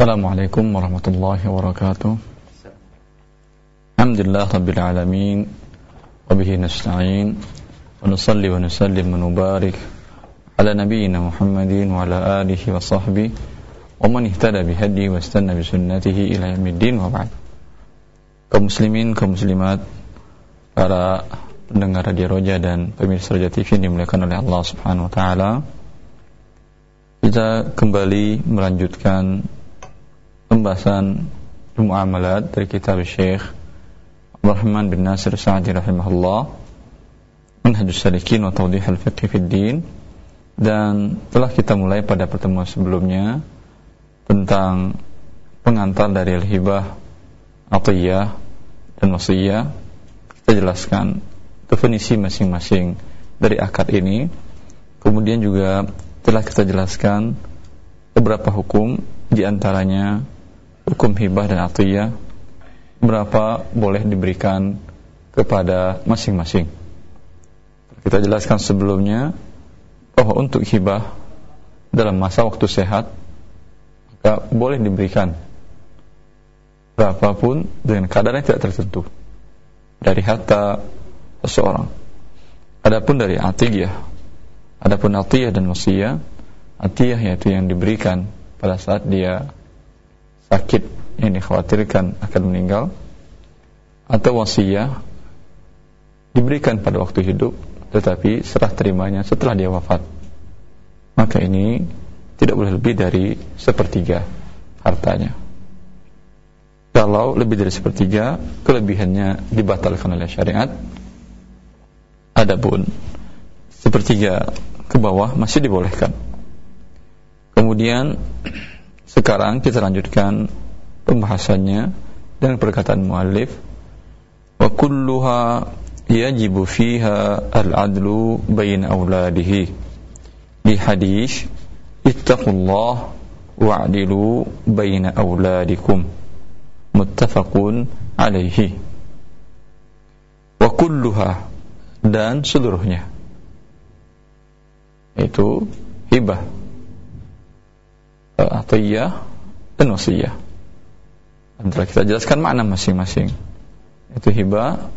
Assalamualaikum warahmatullahi wabarakatuh Alhamdulillah Rabbil Alamin Wabihi nasta'in Wa nusalli wa nusallim wa nubarik Ala nabiyina Muhammadin Wa ala alihi wa sahbihi Wa man ihtada bihadi wa istanna bisunnatihi ila yamiddin wa ba'd Kaum muslimin, kaum muslimat Para pendengar Radio Roja dan pemirsa Roja TV yang dimuliakan oleh Allah Subhanahu wa taala. Kita kembali melanjutkan pembahasan muamalat dari kitab Syekh Rahman bin Nasir Sa'di rahimahullah Manhajus Salikin wa Tawdih al-Fiqh dan telah kita mulai pada pertemuan sebelumnya tentang pengantar dari al-hibah atiyah dan wasiyah. Kita jelaskan definisi masing-masing dari akad ini. Kemudian juga telah kita jelaskan beberapa hukum di antaranya hukum hibah dan atiyah berapa boleh diberikan kepada masing-masing. Kita jelaskan sebelumnya bahwa untuk hibah dalam masa waktu sehat maka boleh diberikan berapapun dengan kadar yang tidak tertentu dari harta seseorang. Adapun dari atiyah, adapun atiyah dan wasiyah, atiyah yaitu yang diberikan pada saat dia sakit yang dikhawatirkan akan meninggal atau wasiyah diberikan pada waktu hidup tetapi serah terimanya setelah dia wafat maka ini tidak boleh lebih dari sepertiga hartanya. Kalau lebih dari sepertiga kelebihannya dibatalkan oleh syariat. Adapun sepertiga ke bawah masih dibolehkan. Kemudian sekarang kita lanjutkan pembahasannya dengan perkataan muallif. Wa kulluha yajibu fiha al-adlu bain auladihi di hadis ittaqullah wa'dilu baina auladikum muttafaqun alaihi wa kulluha dan seluruhnya. Itu hibah atiyah dan wasiyah. Antara kita jelaskan makna masing-masing. Itu hibah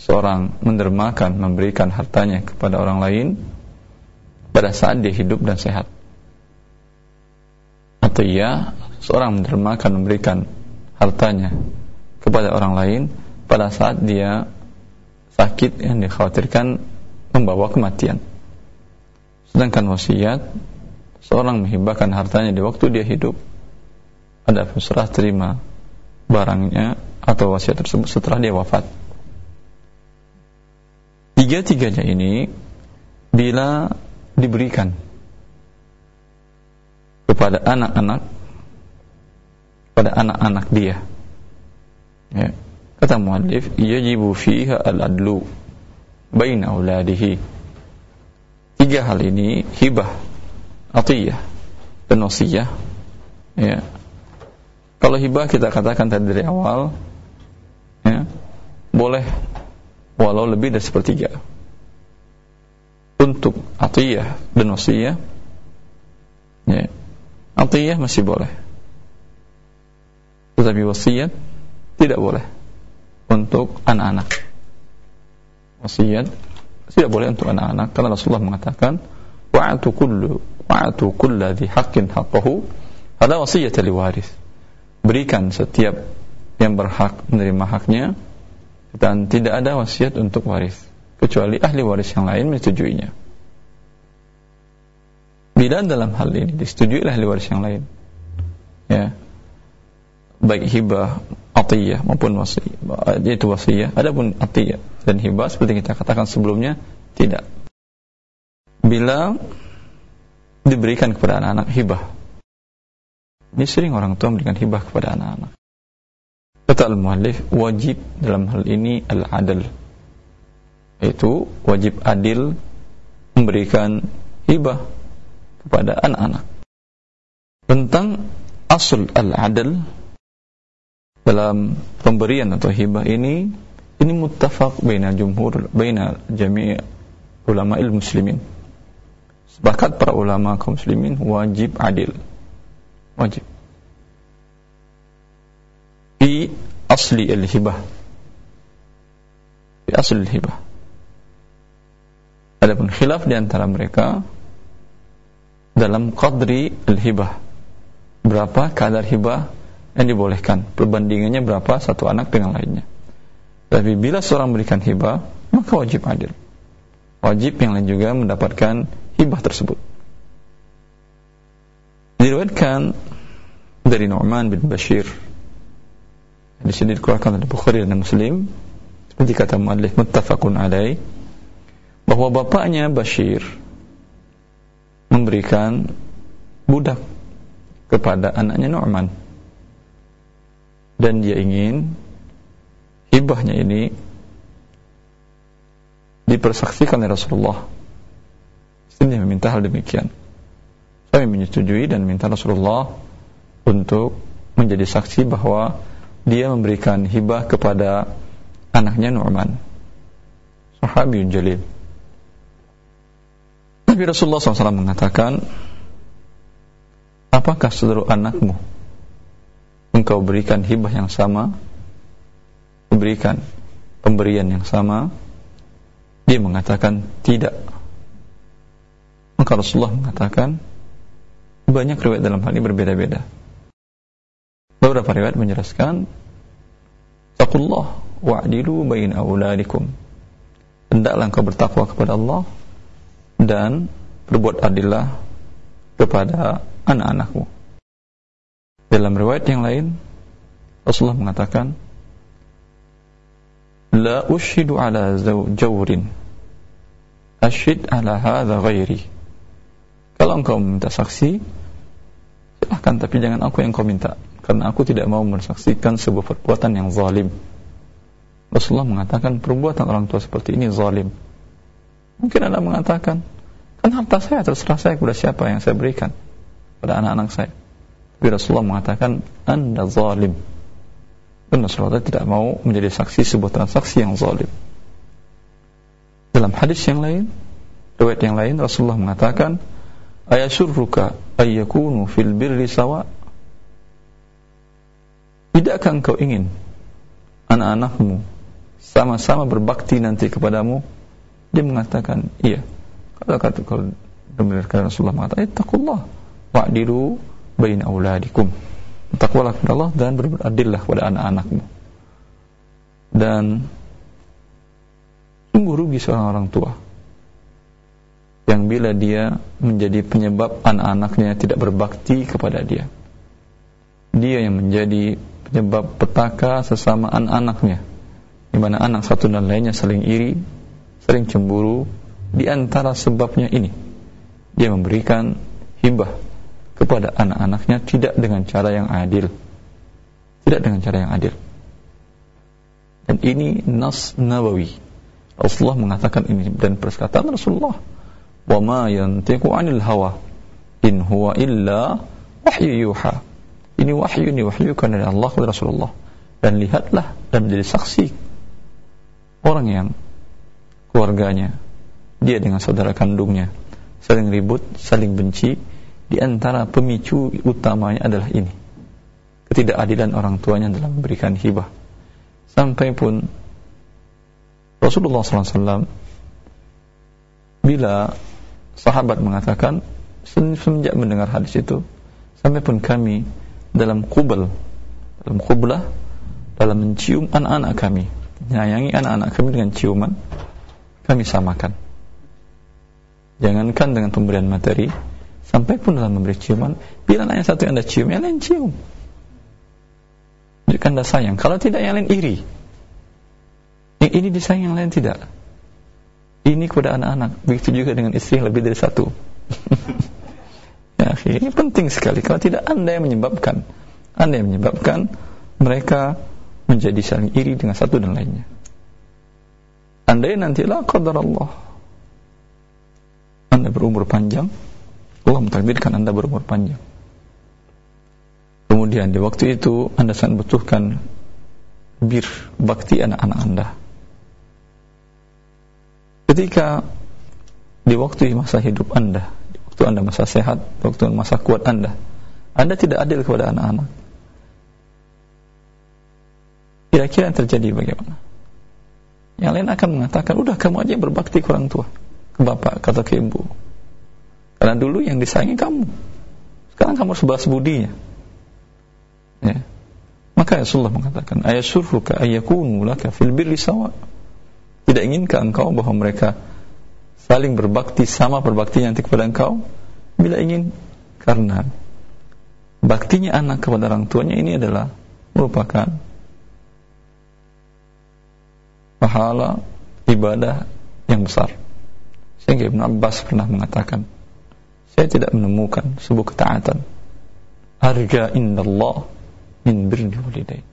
seorang mendermakan memberikan hartanya kepada orang lain pada saat dia hidup dan sehat. Atiyah seorang mendermakan memberikan hartanya kepada orang lain pada saat dia sakit yang dikhawatirkan membawa kematian. Sedangkan wasiat seorang menghibahkan hartanya di waktu dia hidup. Ada serah terima barangnya atau wasiat tersebut setelah dia wafat. Tiga-tiganya ini bila diberikan kepada anak-anak pada anak-anak dia. Ya. kata muallif yajibu fiha al-adlu baina tiga hal ini hibah atiyah. Dan wasiyah. Ya. Kalau hibah kita katakan tadi dari awal ya boleh walau lebih dari sepertiga. Untuk atiyah dan wasiyah ya atiyah masih boleh. Tetapi wasiat tidak boleh untuk anak-anak. Wasiat tidak boleh untuk anak-anak. Karena Rasulullah mengatakan wa'atu kullu wa'atu kulladhi haqqin haqqahu ada wasiyat liwaris berikan setiap yang berhak menerima haknya. Dan tidak ada wasiat untuk waris. Kecuali ahli waris yang lain menyetujuinya. Bila dalam hal ini disetujui oleh ahli waris yang lain. Ya. Baik hibah atiyah maupun wasiyah yaitu wasiyah adapun atiyah dan hibah seperti kita katakan sebelumnya tidak. Bila diberikan kepada anak-anak hibah. Ini sering orang tua memberikan hibah kepada anak-anak. Kata al-muallif, wajib dalam hal ini al-adal. Itu wajib adil memberikan hibah kepada anak-anak. Tentang asal al-adal dalam pemberian atau hibah ini ini muttafaq baina jumhur baina jami' ulama muslimin Sepakat para ulama kaum muslimin wajib adil. Wajib. fi asli al-hibah. Fi asli al-hibah. Adapun khilaf di antara mereka dalam qadri al-hibah. Berapa kadar hibah yang dibolehkan? Perbandingannya berapa satu anak dengan lainnya? Tapi bila seorang memberikan hibah maka wajib adil. Wajib yang lain juga mendapatkan hibah tersebut. Diriwayatkan dari Nu'man bin Bashir. Di sini dikeluarkan oleh Bukhari dan Muslim. Seperti kata muallif muttafaqun alaih bahwa bapaknya Bashir memberikan budak kepada anaknya Nu'man. Dan dia ingin hibahnya ini dipersaksikan oleh Rasulullah Sini meminta hal demikian. Kami menyetujui dan minta Rasulullah untuk menjadi saksi bahwa dia memberikan hibah kepada anaknya Nu'man. Sahabiyun jalil. Nabi Rasulullah SAW mengatakan apakah seluruh anakmu engkau berikan hibah yang sama memberikan pemberian yang sama? Dia mengatakan tidak maka Rasulullah mengatakan banyak riwayat dalam hal ini berbeda-beda Beberapa riwayat menjelaskan Taqullah wa'dilu bain auladikum. Hendaklah engkau bertakwa kepada Allah dan berbuat adillah kepada anak-anakmu. Dalam riwayat yang lain Rasulullah mengatakan La ushidu ala jawrin Ashid ala hadha ghairi Kalau engkau meminta saksi Silahkan tapi jangan aku yang kau minta karena aku tidak mau mensaksikan sebuah perbuatan yang zalim. Rasulullah mengatakan perbuatan orang tua seperti ini zalim. Mungkin Anda mengatakan, kan harta saya terserah saya kepada siapa yang saya berikan pada anak-anak saya. Tapi Rasulullah mengatakan, Anda zalim. Dan Rasulullah tidak mau menjadi saksi sebuah transaksi yang zalim. Dalam hadis yang lain, riwayat yang lain Rasulullah mengatakan, Ayasurruka ayyakunu fil birri sawa' Tidakkah engkau ingin anak-anakmu sama-sama berbakti nanti kepadamu? Dia mengatakan, iya. Kalau kata kalau karena Rasulullah mengatakan, "Ittaqullah wa'dilu baina auladikum." Takwalah kepada Allah dan beradillah kepada anak-anakmu. Dan sungguh rugi seorang orang tua yang bila dia menjadi penyebab anak-anaknya tidak berbakti kepada dia. Dia yang menjadi penyebab petaka sesama anak-anaknya di mana anak satu dan lainnya saling iri, sering cemburu di antara sebabnya ini dia memberikan hibah kepada anak-anaknya tidak dengan cara yang adil. Tidak dengan cara yang adil. Dan ini nas nawawi Rasulullah mengatakan ini dan perkataan Rasulullah wa ma yantiqu anil hawa in huwa illa wahyu yuha. Ini wahyu ini wahyukan dari Allah kepada Rasulullah. Dan lihatlah dan menjadi saksi orang yang keluarganya. Dia dengan saudara kandungnya. Saling ribut, saling benci di antara pemicu utamanya adalah ini. Ketidakadilan orang tuanya dalam memberikan hibah. Sampai pun Rasulullah SAW bila sahabat mengatakan semenjak mendengar hadis itu sampai pun kami dalam kubel dalam kublah dalam mencium anak-anak kami menyayangi anak-anak kami dengan ciuman kami samakan. Jangankan dengan pemberian materi sampai pun dalam memberi ciuman bila yang satu yang anda cium yang lain cium. Jadi anda sayang. Kalau tidak yang lain iri. Ini disayang yang lain tidak ini kepada anak-anak begitu juga dengan istri yang lebih dari satu Ya, ini penting sekali. Kalau tidak Anda yang menyebabkan, Anda yang menyebabkan mereka menjadi saling iri dengan satu dan lainnya. Anda yang nantilah qadar Allah. Anda berumur panjang, Allah mentakdirkan Anda berumur panjang. Kemudian di waktu itu Anda sangat butuhkan bir bakti anak-anak Anda. Ketika di waktu masa hidup Anda waktu Anda masa sehat, waktu masa kuat Anda. Anda tidak adil kepada anak-anak. kira-kira yang terjadi bagaimana? Yang lain akan mengatakan, udah kamu aja yang berbakti ke orang tua, ke bapak, kata ke ibu. Karena dulu yang disayangi kamu. Sekarang kamu harus budinya. Ya. Maka Rasulullah mengatakan, ayasurruka ayakunu laka fil birri sawa. Tidak inginkah engkau bahwa mereka saling berbakti sama berbakti nanti kepada engkau? Bila ingin, karena baktinya anak kepada orang tuanya ini adalah merupakan pahala ibadah yang besar. Sehingga Ibn Abbas pernah mengatakan, saya tidak menemukan sebuah ketaatan arja indallah min birri walidain.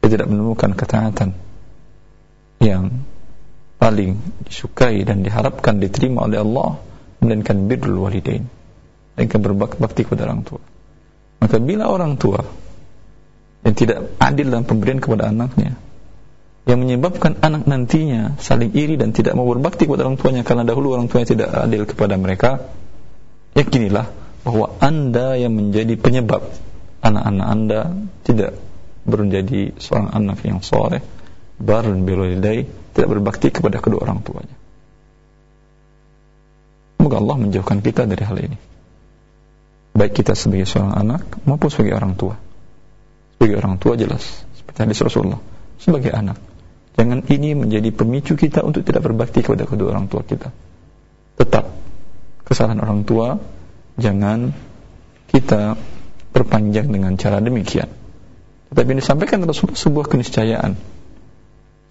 Saya tidak menemukan ketaatan yang paling disukai dan diharapkan diterima oleh Allah melainkan birrul walidain. Melainkan berbakti kepada orang tua. Maka bila orang tua yang tidak adil dalam pemberian kepada anaknya yang menyebabkan anak nantinya saling iri dan tidak mau berbakti kepada orang tuanya karena dahulu orang tuanya tidak adil kepada mereka yakinilah bahwa anda yang menjadi penyebab anak-anak anda tidak menjadi seorang anak yang soleh barun bilwalidai tidak berbakti kepada kedua orang tuanya. Semoga Allah menjauhkan kita dari hal ini. Baik kita sebagai seorang anak maupun sebagai orang tua. Sebagai orang tua jelas seperti hadis Rasulullah. Sebagai anak jangan ini menjadi pemicu kita untuk tidak berbakti kepada kedua orang tua kita. Tetap kesalahan orang tua jangan kita perpanjang dengan cara demikian. Tetapi yang disampaikan Rasulullah sebuah keniscayaan,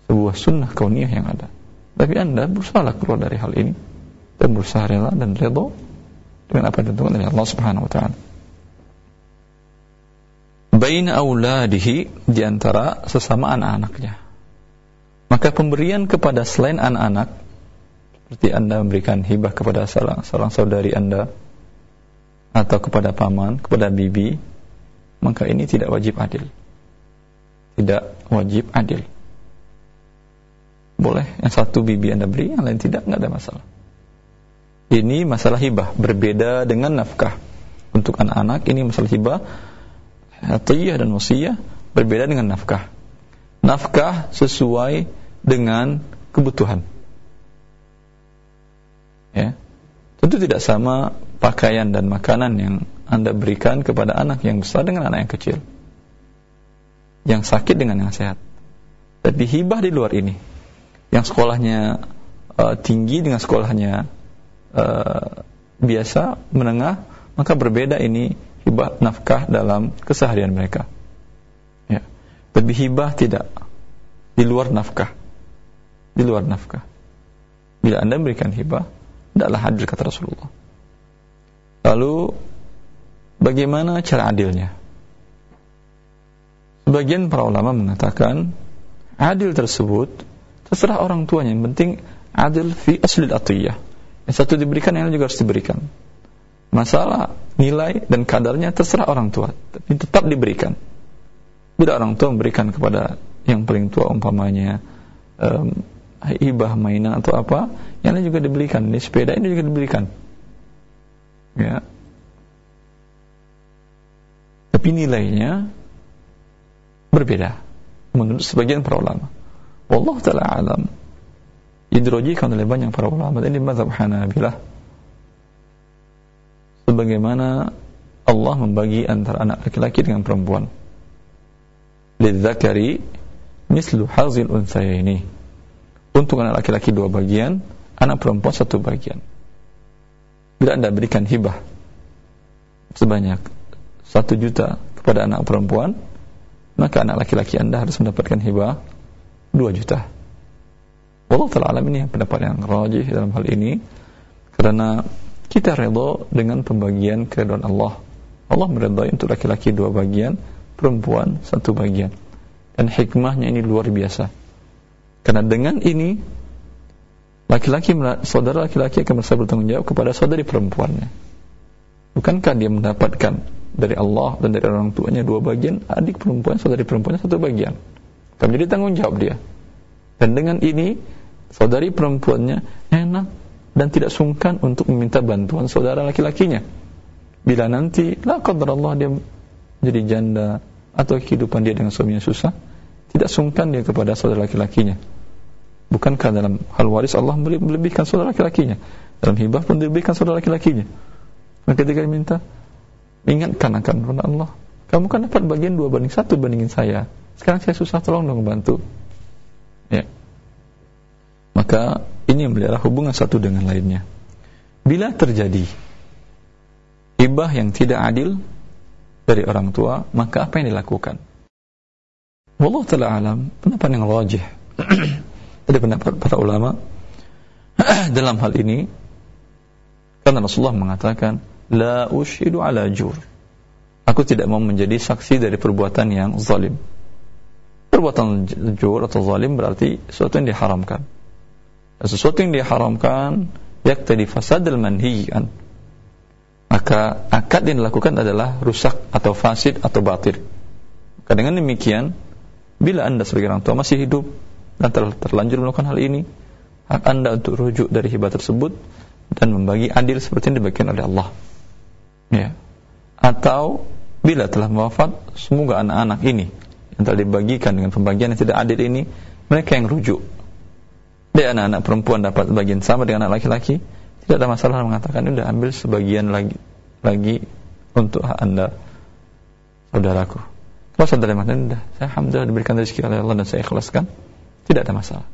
sebuah sunnah kauniyah yang ada. Tapi anda berusaha keluar dari hal ini dan berusaha rela dan redha dengan apa ditentukan oleh Allah Subhanahu Wa Taala. Bain auladihi di antara sesama anak-anaknya. Maka pemberian kepada selain anak-anak seperti anda memberikan hibah kepada seorang, seorang saudari anda atau kepada paman, kepada bibi, maka ini tidak wajib adil. Tidak wajib adil. Boleh yang satu bibi Anda beri, yang lain tidak, nggak ada masalah. Ini masalah hibah, berbeda dengan nafkah. Untuk anak-anak ini masalah hibah, hatiyah dan wasiyah berbeda dengan nafkah. Nafkah sesuai dengan kebutuhan. Ya. Tentu tidak sama pakaian dan makanan yang Anda berikan kepada anak yang besar dengan anak yang kecil. Yang sakit dengan yang sehat. Tapi hibah di luar ini. Yang sekolahnya uh, tinggi dengan sekolahnya uh, biasa, menengah, maka berbeda ini hibah nafkah dalam keseharian mereka. Ya. Tapi hibah tidak di luar nafkah. Di luar nafkah. Bila Anda berikan hibah, tidaklah hadir kata Rasulullah. Lalu bagaimana cara adilnya? Sebagian para ulama mengatakan adil tersebut terserah orang tuanya. Yang penting adil fi asli atiyah. Yang satu diberikan, yang lain juga harus diberikan. Masalah nilai dan kadarnya terserah orang tua, tapi tetap diberikan. Bila orang tua memberikan kepada yang paling tua umpamanya um, hibah mainan atau apa, yang lain juga diberikan. Ini sepeda ini juga diberikan ya tapi nilainya berbeda menurut sebagian para ulama Allah taala alam. Yang dirojikan oleh banyak para ulama ini mazhab Hanabilah. Sebagaimana Allah membagi antara anak laki-laki dengan perempuan. Lidzakari mislu hazil ini untuk anak laki-laki dua bagian anak perempuan satu bagian. Bila anda berikan hibah sebanyak satu juta kepada anak perempuan maka anak laki-laki anda harus mendapatkan hibah dua juta. Allah Ta'ala alam ini pendapat yang rajih dalam hal ini. Karena kita redha dengan pembagian keridhaan Allah. Allah meredai untuk laki-laki dua bagian perempuan satu bagian. Dan hikmahnya ini luar biasa. Karena dengan ini laki-laki saudara laki-laki akan merasa bertanggung jawab kepada saudari perempuannya. Bukankah dia mendapatkan dari Allah dan dari orang tuanya dua bagian, adik perempuan, saudari perempuannya satu bagian. Akan menjadi tanggung jawab dia. Dan dengan ini, saudari perempuannya enak dan tidak sungkan untuk meminta bantuan saudara laki-lakinya. Bila nanti, la Allah dia jadi janda atau kehidupan dia dengan suaminya susah, tidak sungkan dia kepada saudara laki-lakinya. Bukankah dalam hal waris Allah melebihkan saudara laki-lakinya? Dalam hibah pun dilebihkan saudara laki-lakinya. Maka ketika minta, ingatkan akan Allah. Kamu kan dapat bagian dua banding satu bandingin saya. Sekarang saya susah tolong dong bantu. Ya. Maka ini melihara hubungan satu dengan lainnya. Bila terjadi hibah yang tidak adil dari orang tua, maka apa yang dilakukan? Wallah ta'ala alam, pendapat yang rajih. Ada pendapat para ulama dalam hal ini karena Rasulullah mengatakan la ushidu ala jur. Aku tidak mau menjadi saksi dari perbuatan yang zalim. Perbuatan jur atau zalim berarti sesuatu yang diharamkan. Sesuatu yang diharamkan yaktadi fasadil manhiyan. Maka akad yang dilakukan adalah rusak atau fasid atau batil. Maka dengan demikian bila anda sebagai orang tua masih hidup dan telah terlanjur melakukan hal ini hak anda untuk rujuk dari hibah tersebut dan membagi adil seperti yang dibagikan oleh Allah. Ya. Atau bila telah wafat semoga anak-anak ini yang telah dibagikan dengan pembagian yang tidak adil ini mereka yang rujuk dia anak-anak perempuan dapat bagian sama dengan anak laki-laki, tidak ada masalah mengatakan sudah ambil sebagian lagi lagi untuk anda saudaraku. Kalau saudara mengatakan sudah, saya alhamdulillah diberikan rezeki oleh Allah dan saya ikhlaskan, tidak ada masalah.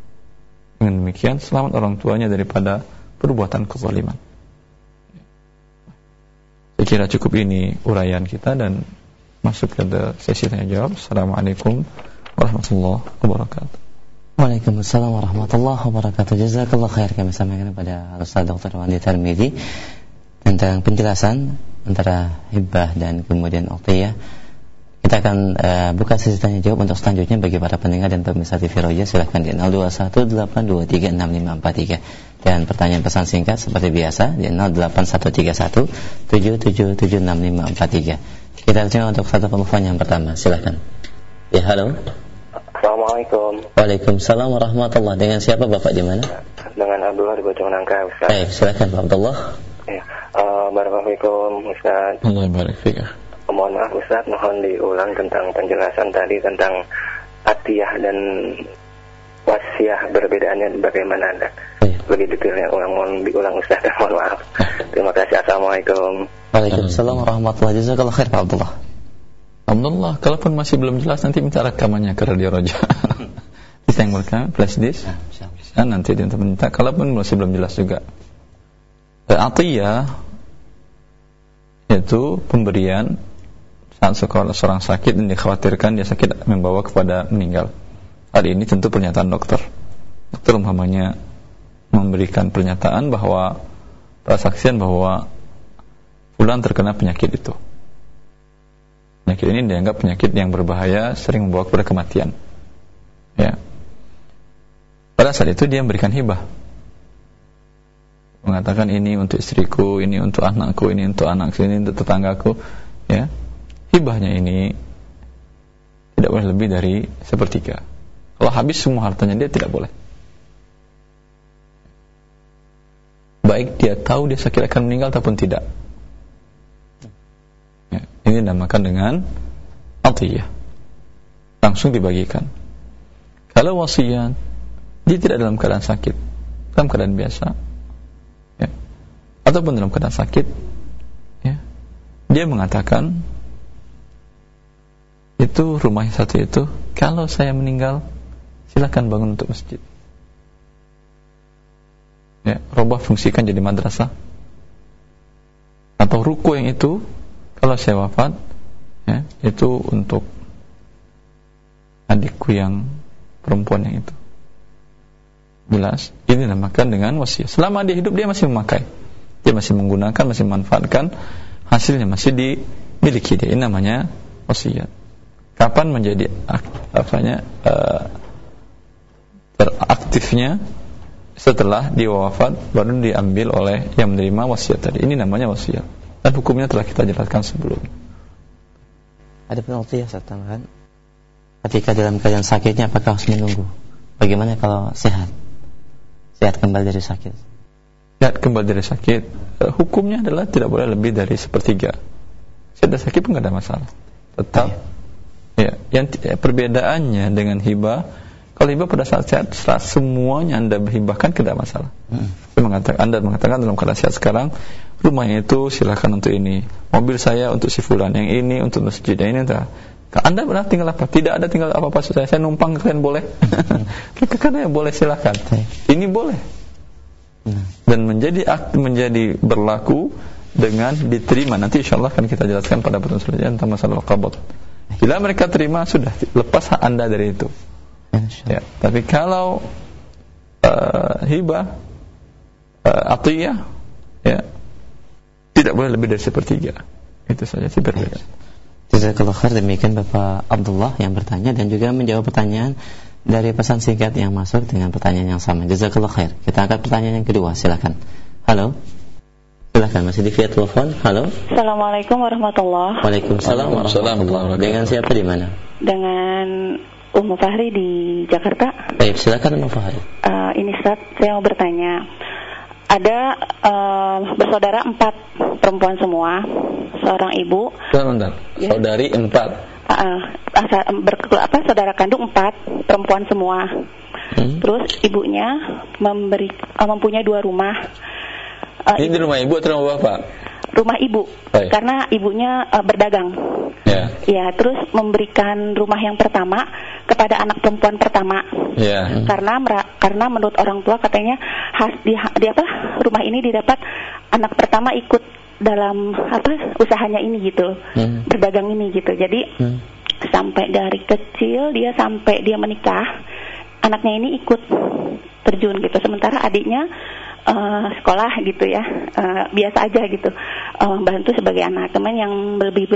Dengan demikian selamat orang tuanya daripada perbuatan kezaliman. Saya kira cukup ini uraian kita dan masuk ke sesi tanya jawab. Assalamualaikum warahmatullahi wabarakatuh. Waalaikumsalam warahmatullahi wabarakatuh. Jazakallah khair kami sampaikan kepada Ustaz Dr. Wandi Tarmidi tentang penjelasan antara hibah dan kemudian uqtiyah. Kita akan uh, buka sesi tanya jawab untuk selanjutnya bagi para pendengar dan pemirsa TV Roja silahkan di 0218236543 dan pertanyaan pesan singkat seperti biasa di 0813177765543. Kita terima untuk satu penelpon yang pertama. Silahkan. Ya, halo. Assalamualaikum. Waalaikumsalam warahmatullahi Dengan siapa Bapak di mana? Dengan Abdullah di Bojong Nangka, Ustaz. Baik, silakan Pak Abdullah. Ya, uh, Barakallahu Ustaz. Allah Mohon maaf Ustaz, mohon diulang tentang penjelasan tadi tentang atiyah dan wasiah perbedaannya bagaimana Anda? Ya. Lebih detailnya ulang mohon diulang Ustaz, mohon maaf. Terima kasih. Assalamualaikum. Waalaikumsalam warahmatullahi wabarakatuh. Khair Pak Abdullah. Alhamdulillah, kalaupun masih belum jelas nanti minta rekamannya ke Radio Roja. Bisa yang mereka flash disk. Bisa nanti dia minta. Kalaupun masih belum jelas juga. Eh, atiyah yaitu pemberian saat sekolah seorang sakit dan dikhawatirkan dia sakit membawa kepada meninggal. Hari ini tentu pernyataan dokter. Dokter umpamanya memberikan pernyataan bahwa persaksian bahwa fulan terkena penyakit itu Penyakit ini dianggap penyakit yang berbahaya, sering membawa kepada kematian. Ya. Pada saat itu dia memberikan hibah. Mengatakan ini untuk istriku, ini untuk anakku, ini untuk anak ini untuk tetanggaku, ya. Hibahnya ini tidak boleh lebih dari sepertiga. Kalau habis semua hartanya dia tidak boleh. Baik dia tahu dia sakit akan meninggal ataupun tidak ini dinamakan dengan atiyah. Langsung dibagikan. Kalau wasiat, dia tidak dalam keadaan sakit, dalam keadaan biasa, ya. ataupun dalam keadaan sakit, ya. dia mengatakan itu rumah satu itu, kalau saya meninggal, silakan bangun untuk masjid. Ya, robah fungsikan jadi madrasah. Atau ruku yang itu kalau saya wafat ya, itu untuk adikku yang perempuan yang itu. Jelas ini dinamakan dengan wasiat. Selama dia hidup dia masih memakai. Dia masih menggunakan masih memanfaatkan hasilnya masih dimiliki dia. Ini namanya wasiat. Kapan menjadi apanya uh, teraktifnya? Setelah dia wafat baru diambil oleh yang menerima wasiat tadi. Ini namanya wasiat dan hukumnya telah kita jelaskan sebelumnya. Ada penalti ya saat tambahan. Ketika dalam keadaan sakitnya apakah harus menunggu? Bagaimana kalau sehat? Sehat kembali dari sakit. Sehat kembali dari sakit. Eh, hukumnya adalah tidak boleh lebih dari sepertiga. Sudah sakit pun tidak ada masalah. Tetap Ya, yang ya, perbedaannya dengan hibah, kalau hibah pada saat sehat, setelah semuanya anda hibahkan tidak masalah. Hmm. Mengatakan, anda mengatakan dalam keadaan sehat sekarang, rumahnya itu silakan untuk ini, mobil saya untuk si fulan, yang ini untuk masjid, yang ini entah. Anda pernah tinggal apa? Tidak ada tinggal apa-apa saya. Saya numpang kalian boleh. Hmm. Karena boleh silakan. Ini boleh. Hmm. Dan menjadi menjadi berlaku dengan diterima. Nanti insya Allah akan kita jelaskan pada pertemuan selanjutnya tentang masalah qabd. Bila mereka terima sudah lepas hak anda dari itu. Ya, tapi kalau uh, hibah uh, atiyah ya tidak boleh lebih dari sepertiga. Itu saja sih berbeda. Jazakallah khair demikian Bapak Abdullah yang bertanya dan juga menjawab pertanyaan dari pesan singkat yang masuk dengan pertanyaan yang sama. Jazakallah khair. Kita angkat pertanyaan yang kedua, silakan. Halo. Silahkan masih di via telepon. Halo. Assalamualaikum warahmatullahi Waalaikumsalam warahmatullahi wabarakatuh. Dengan siapa di mana? Dengan Umu Fahri di Jakarta. Baik, silakan Umu Fahri. Uh, ini saat saya mau bertanya. Ada uh, bersaudara empat perempuan semua, seorang ibu. Sebentar, ya. saudari empat. Uh, uh, ber, apa saudara kandung empat perempuan semua. Hmm. Terus ibunya memberi uh, mempunyai dua rumah Uh, Ini di rumah ibu atau rumah bapak? Rumah ibu, Baik. karena ibunya uh, berdagang. Ya. Ya, terus memberikan rumah yang pertama kepada anak perempuan pertama. Ya. Karena karena menurut orang tua katanya has di, di apa rumah ini didapat anak pertama ikut dalam apa usahanya ini gitu, hmm. berdagang ini gitu. Jadi hmm. sampai dari kecil dia sampai dia menikah, anaknya ini ikut terjun gitu. Sementara adiknya uh, sekolah gitu ya uh, biasa aja gitu uh, membantu sebagai anak. Teman yang lebih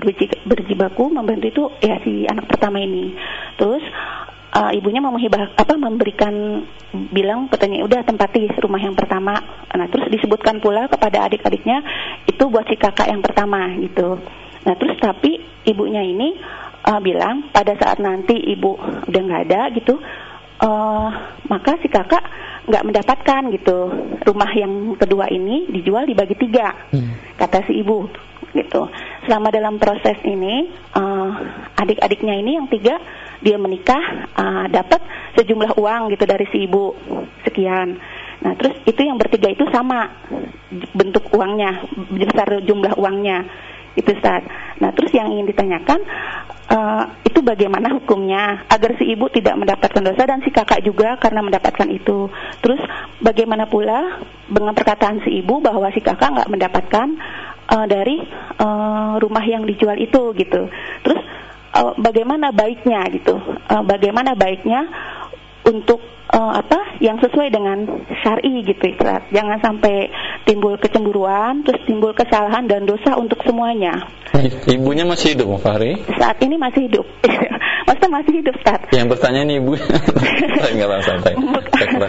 berjibaku membantu itu ya si anak pertama ini. Terus uh, ibunya mau menghibah apa memberikan bilang katanya udah tempati rumah yang pertama. Nah terus disebutkan pula kepada adik-adiknya itu buat si kakak yang pertama gitu. Nah terus tapi ibunya ini uh, bilang pada saat nanti ibu udah nggak ada gitu uh, maka si kakak nggak mendapatkan gitu. Rumah yang kedua ini dijual dibagi tiga hmm. kata si ibu gitu. Selama dalam proses ini uh, adik-adiknya ini yang tiga dia menikah uh, dapat sejumlah uang gitu dari si ibu. Sekian. Nah terus itu yang bertiga itu sama bentuk uangnya besar jumlah uangnya itu saat nah terus yang ingin ditanyakan uh, itu bagaimana hukumnya agar si ibu tidak mendapatkan dosa dan si kakak juga karena mendapatkan itu. Terus bagaimana pula dengan perkataan si ibu bahwa si kakak nggak mendapatkan uh, dari uh, rumah yang dijual itu gitu. Terus uh, bagaimana baiknya gitu? Uh, bagaimana baiknya untuk uh, apa yang sesuai dengan syar'i gitu Ustaz. Jangan sampai timbul kecemburuan, terus timbul kesalahan dan dosa untuk semuanya. Ibunya masih hidup, Fahri? Saat ini masih hidup. Maksudnya masih hidup, Ustaz. Yang bertanya ini ibu. Enggak apa santai.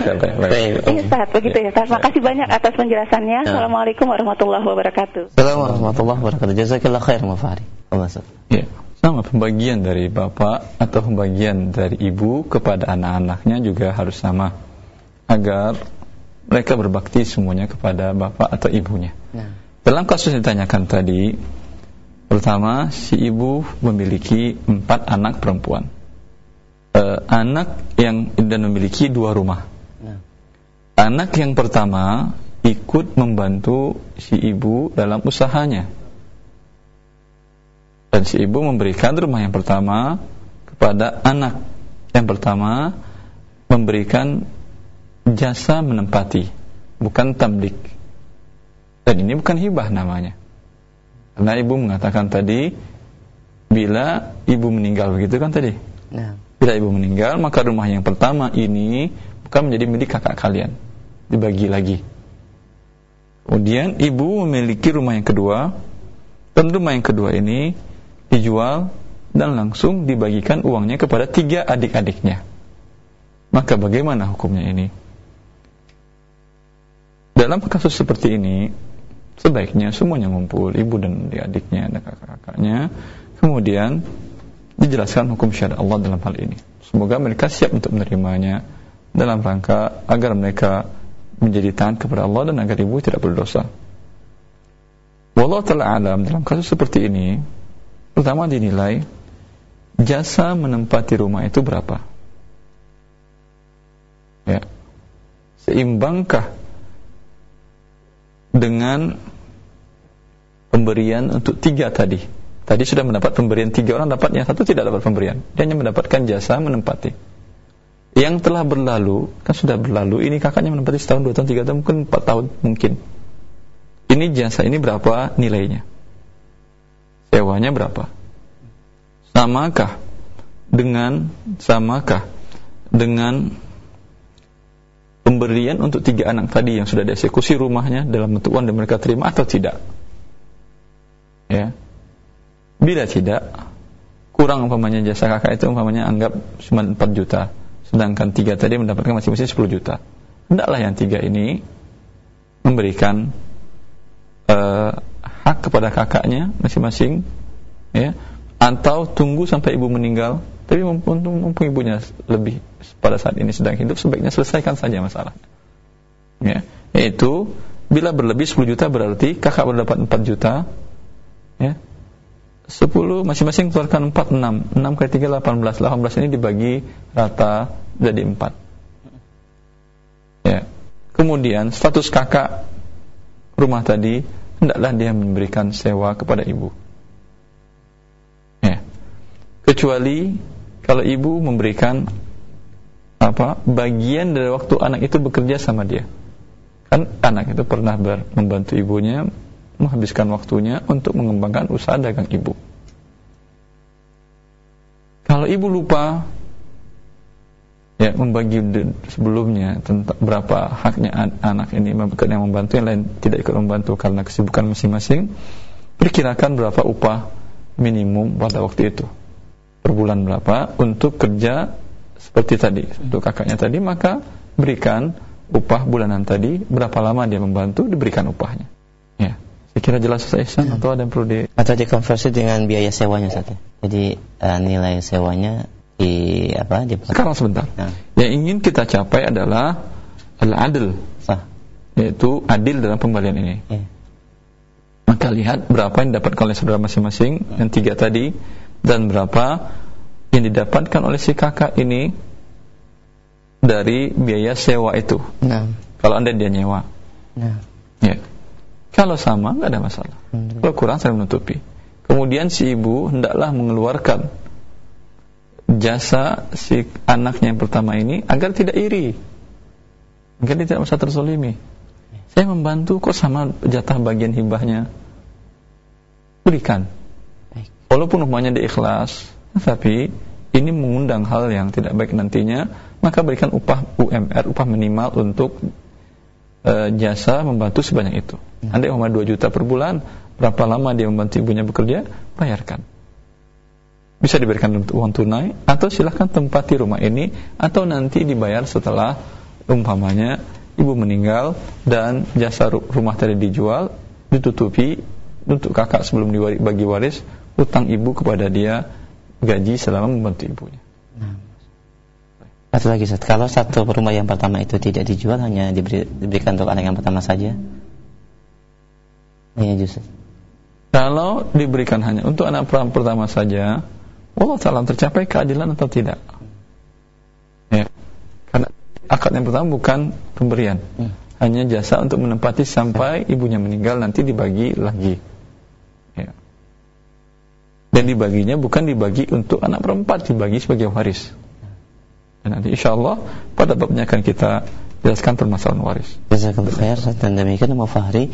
santai. Iya, Ustaz, begitu ya, Ustaz. Makasih banyak atas penjelasannya. Ya. Assalamualaikum warahmatullahi wabarakatuh. Assalamualaikum warahmatullahi wabarakatuh. Jazakallah khair, Fahri. Allah Ya sama pembagian dari bapak atau pembagian dari ibu kepada anak-anaknya juga harus sama agar mereka berbakti semuanya kepada bapak atau ibunya. Nah. Dalam kasus yang ditanyakan tadi, pertama si ibu memiliki empat anak perempuan, e, anak yang dan memiliki dua rumah. Nah. Anak yang pertama ikut membantu si ibu dalam usahanya dan si ibu memberikan rumah yang pertama kepada anak yang pertama memberikan jasa menempati bukan tamlik dan ini bukan hibah namanya. Karena ibu mengatakan tadi bila ibu meninggal begitu kan tadi? Nah. bila ibu meninggal maka rumah yang pertama ini bukan menjadi milik kakak kalian. Dibagi lagi. Kemudian ibu memiliki rumah yang kedua. Dan rumah yang kedua ini dijual dan langsung dibagikan uangnya kepada tiga adik-adiknya. Maka bagaimana hukumnya ini? Dalam kasus seperti ini, sebaiknya semuanya ngumpul, ibu dan adik-adiknya dan kakak-kakaknya, kemudian dijelaskan hukum syariat Allah dalam hal ini. Semoga mereka siap untuk menerimanya dalam rangka agar mereka menjadi taat kepada Allah dan agar ibu tidak berdosa. Wallahu taala alam dalam kasus seperti ini Pertama dinilai jasa menempati rumah itu berapa? Ya. Seimbangkah dengan pemberian untuk tiga tadi? Tadi sudah mendapat pemberian tiga orang dapat, yang satu tidak dapat pemberian. Dia hanya mendapatkan jasa menempati. Yang telah berlalu, kan sudah berlalu, ini kakaknya menempati setahun, dua tahun, tiga tahun, mungkin empat tahun, mungkin. Ini jasa ini berapa nilainya? Sewanya berapa? Samakah dengan samakah dengan pemberian untuk tiga anak tadi yang sudah dieksekusi rumahnya dalam bentuk uang dan mereka terima atau tidak? Ya. Bila tidak, kurang umpamanya jasa kakak itu umpamanya anggap cuma 4 juta, sedangkan tiga tadi mendapatkan masing-masing 10 juta. Hendaklah yang tiga ini memberikan uh, hak kepada kakaknya masing-masing ya atau tunggu sampai ibu meninggal tapi mumpung, mumpung ibunya lebih pada saat ini sedang hidup sebaiknya selesaikan saja masalah. Ya yaitu bila berlebih 10 juta berarti kakak berdapat 4 juta ya. 10 masing-masing keluarkan 4 6 6 kali 3 18 18 ini dibagi rata jadi 4 ya. Kemudian status kakak rumah tadi hendaklah dia memberikan sewa kepada ibu. Kecuali kalau ibu memberikan apa bagian dari waktu anak itu bekerja sama dia. Kan anak itu pernah ber, membantu ibunya menghabiskan waktunya untuk mengembangkan usaha dagang ibu. Kalau ibu lupa ya membagi sebelumnya tentang berapa haknya anak ini yang membantu yang lain tidak ikut membantu karena kesibukan masing-masing. Perkirakan berapa upah minimum pada waktu itu? Per bulan berapa untuk kerja seperti tadi untuk kakaknya tadi maka berikan upah bulanan tadi. Berapa lama dia membantu diberikan upahnya. Ya saya kira jelas saya ya. atau ada yang perlu di atau dikonversi dengan biaya sewanya saja jadi uh, nilai sewanya di apa di sekarang sebentar nah. yang ingin kita capai adalah al-adl yaitu adil dalam pembalian ini ya. maka lihat berapa yang dapat oleh saudara masing-masing yang tiga tadi dan berapa yang didapatkan oleh si kakak ini dari biaya sewa itu. Nah. Kalau anda dia nyewa. Nah. Ya. Kalau sama nggak ada masalah. Hmm. Kalau kurang saya menutupi. Kemudian si ibu hendaklah mengeluarkan jasa si anaknya yang pertama ini agar tidak iri. Agar dia tidak merasa tersolimi. Saya membantu kok sama jatah bagian hibahnya. Berikan walaupun rumahnya di ikhlas tapi ini mengundang hal yang tidak baik nantinya maka berikan upah UMR upah minimal untuk e, jasa membantu sebanyak itu anda umpama 2 juta per bulan berapa lama dia membantu ibunya bekerja bayarkan bisa diberikan uang tunai atau silahkan tempati rumah ini atau nanti dibayar setelah umpamanya ibu meninggal dan jasa rumah tadi dijual ditutupi untuk kakak sebelum dibagi waris utang ibu kepada dia gaji selama membantu ibunya. Nah. Satu lagi, Ustaz. Kalau satu rumah yang pertama itu tidak dijual, hanya diberi, diberikan untuk anak yang pertama saja? Iya, justru. Kalau diberikan hanya untuk anak pertama saja, Allah salam tercapai keadilan atau tidak? Ya. Karena akad yang pertama bukan pemberian. Hmm. Hanya jasa untuk menempati sampai ibunya meninggal nanti dibagi lagi dan dibaginya bukan dibagi untuk anak perempat dibagi sebagai waris dan nanti insya Allah pada babnya akan kita jelaskan permasalahan waris Jazakallah khair dan demikian Fahri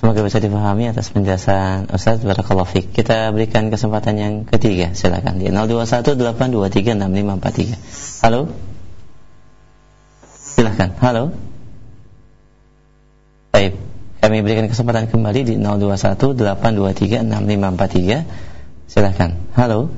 Semoga bisa dipahami atas penjelasan Ustaz Barakallahu Fik. Kita berikan kesempatan yang ketiga, silakan di 0218236543. Halo. Silakan. Halo. Baik. Kami berikan kesempatan kembali di 0218236543. Silahkan. Halo.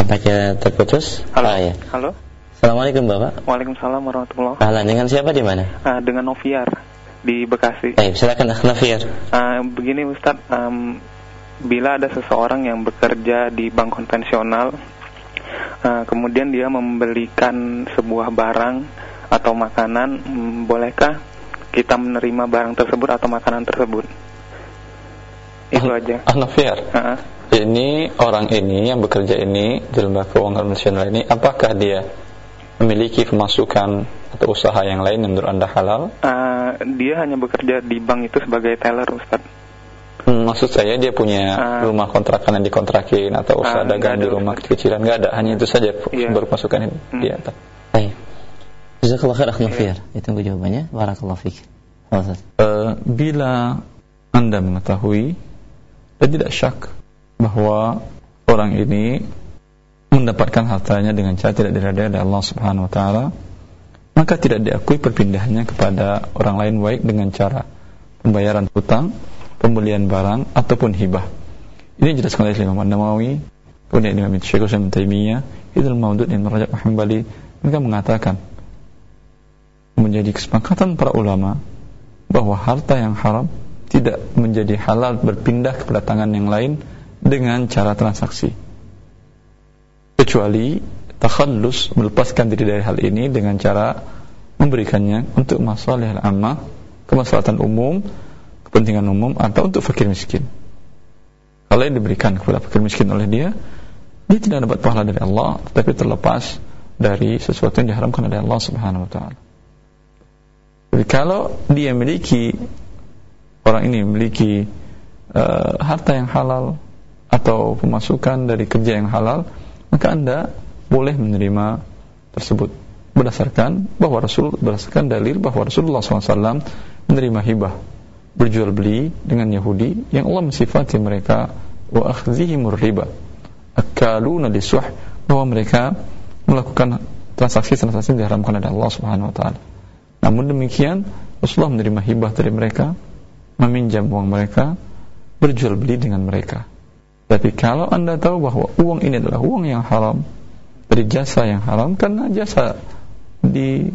Apakah terputus? Halo. Ah, ya. Halo. Assalamualaikum Bapak. Waalaikumsalam warahmatullahi wabarakatuh. dengan siapa di mana? Uh, dengan Noviar di Bekasi. Baik, silakan Noviar. Uh, begini Ustaz, um, bila ada seseorang yang bekerja di bank konvensional, uh, kemudian dia membelikan sebuah barang atau makanan, um, bolehkah kita menerima barang tersebut atau makanan tersebut? Itu aja. Anafir. Uh -huh. ini orang ini yang bekerja ini di lembaga keuangan nasional ini apakah dia memiliki pemasukan atau usaha yang lain yang menurut anda halal? Uh, dia hanya bekerja di bank itu sebagai teller Ustaz. Hmm, maksud saya dia punya uh, rumah kontrakan yang dikontrakin atau usaha uh, dagang di rumah kecil-kecilan nggak ada hanya itu saja iya. baru pemasukan ini hmm. dia. Baik. Jazakallah khair akhir Itu jawabannya. Barakallahu fiik. Uh, bila anda mengetahui dan tidak syak bahwa orang ini mendapatkan hartanya dengan cara tidak diredai oleh Allah Subhanahu wa taala, maka tidak diakui perpindahannya kepada orang lain baik dengan cara pembayaran hutang, pembelian barang ataupun hibah. Ini jelas oleh Imam An-Nawawi, kemudian Imam Syekh Utsaimin Taimiyah, Ibnu Maudud dan Rajab Hambali mereka mengatakan menjadi kesepakatan para ulama bahwa harta yang haram tidak menjadi halal berpindah kepada tangan yang lain dengan cara transaksi kecuali takhallus melepaskan diri dari hal ini dengan cara memberikannya untuk masalah ammah kemaslahatan umum kepentingan umum atau untuk fakir miskin kalau yang diberikan kepada fakir miskin oleh dia dia tidak dapat pahala dari Allah tetapi terlepas dari sesuatu yang diharamkan oleh Allah Subhanahu wa taala. Jadi kalau dia memiliki orang ini memiliki uh, harta yang halal atau pemasukan dari kerja yang halal, maka Anda boleh menerima tersebut berdasarkan bahwa Rasul berdasarkan dalil bahwa Rasulullah SAW menerima hibah berjual beli dengan Yahudi yang Allah mensifati mereka wa akhdhihimur riba akaluna lisuh bahwa mereka melakukan transaksi-transaksi diharamkan oleh Allah Subhanahu wa taala. Namun demikian Rasulullah menerima hibah dari mereka, meminjam uang mereka, berjual beli dengan mereka. Tapi kalau anda tahu bahwa uang ini adalah uang yang haram dari jasa yang haram karena jasa di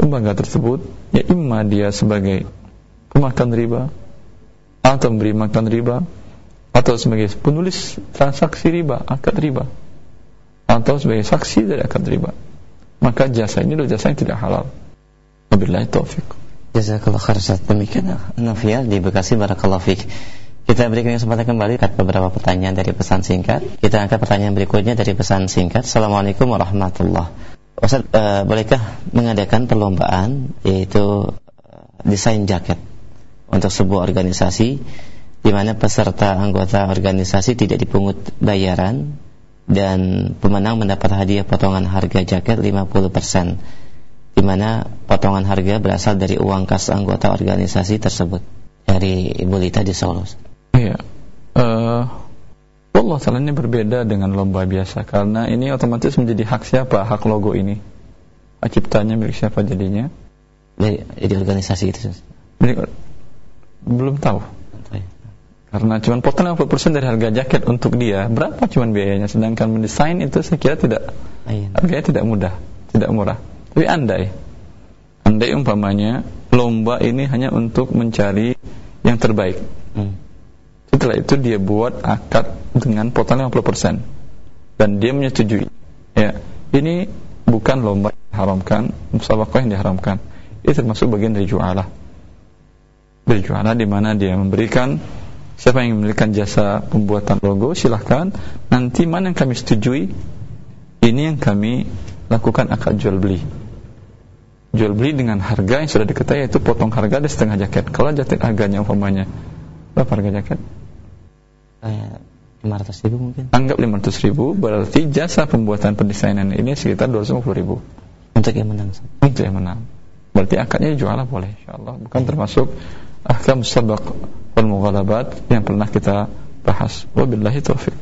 lembaga tersebut ya imma dia sebagai pemakan riba atau memberi makan riba atau sebagai penulis transaksi riba akad riba atau sebagai saksi dari akad riba maka jasa ini adalah jasa yang tidak halal. Wabillahi taufik jazakallah khair demikian Nafia di Bekasi. Barakallahu fiqh kita berikan kesempatan kembali ke beberapa pertanyaan dari pesan singkat. Kita angkat pertanyaan berikutnya dari pesan singkat. Assalamualaikum warahmatullahi Ustaz, uh, bolehkah mengadakan perlombaan yaitu uh, desain jaket untuk sebuah organisasi di mana peserta anggota organisasi tidak dipungut bayaran dan pemenang mendapat hadiah potongan harga jaket 50% di mana potongan harga berasal dari uang kas anggota organisasi tersebut dari Ibu Lita di Solo. Iya. Uh, Allah Ta'ala ini berbeda dengan lomba biasa? Karena ini otomatis menjadi hak siapa? Hak logo ini? Hak ciptanya milik siapa jadinya? Jadi, jadi organisasi itu Jadi, belum tahu. Karena cuma potong 50% dari harga jaket untuk dia berapa cuma biayanya? Sedangkan mendesain itu saya kira tidak Ayin. harganya tidak mudah tidak murah. Tapi andai andai umpamanya lomba ini hanya untuk mencari yang terbaik. Hmm setelah itu dia buat akad dengan potongan 50% dan dia menyetujui. Ya, ini bukan lomba yang diharamkan, musabaqah yang diharamkan. Ini termasuk bagian dari jualah. Dari jualah di mana dia memberikan siapa yang memberikan jasa pembuatan logo silahkan nanti mana yang kami setujui ini yang kami lakukan akad jual beli jual beli dengan harga yang sudah diketahui yaitu potong harga ada setengah jaket kalau jaket harganya umpamanya berapa harga jaket kayak 500 ribu mungkin. Anggap 500 ribu berarti jasa pembuatan pendesainan ini sekitar 250 ribu. Untuk yang menang untuk yang menang. Berarti akadnya jualan boleh insyaallah. Bukan termasuk ahkam sabak wal mughalabat yang pernah kita bahas. Wabillahi taufik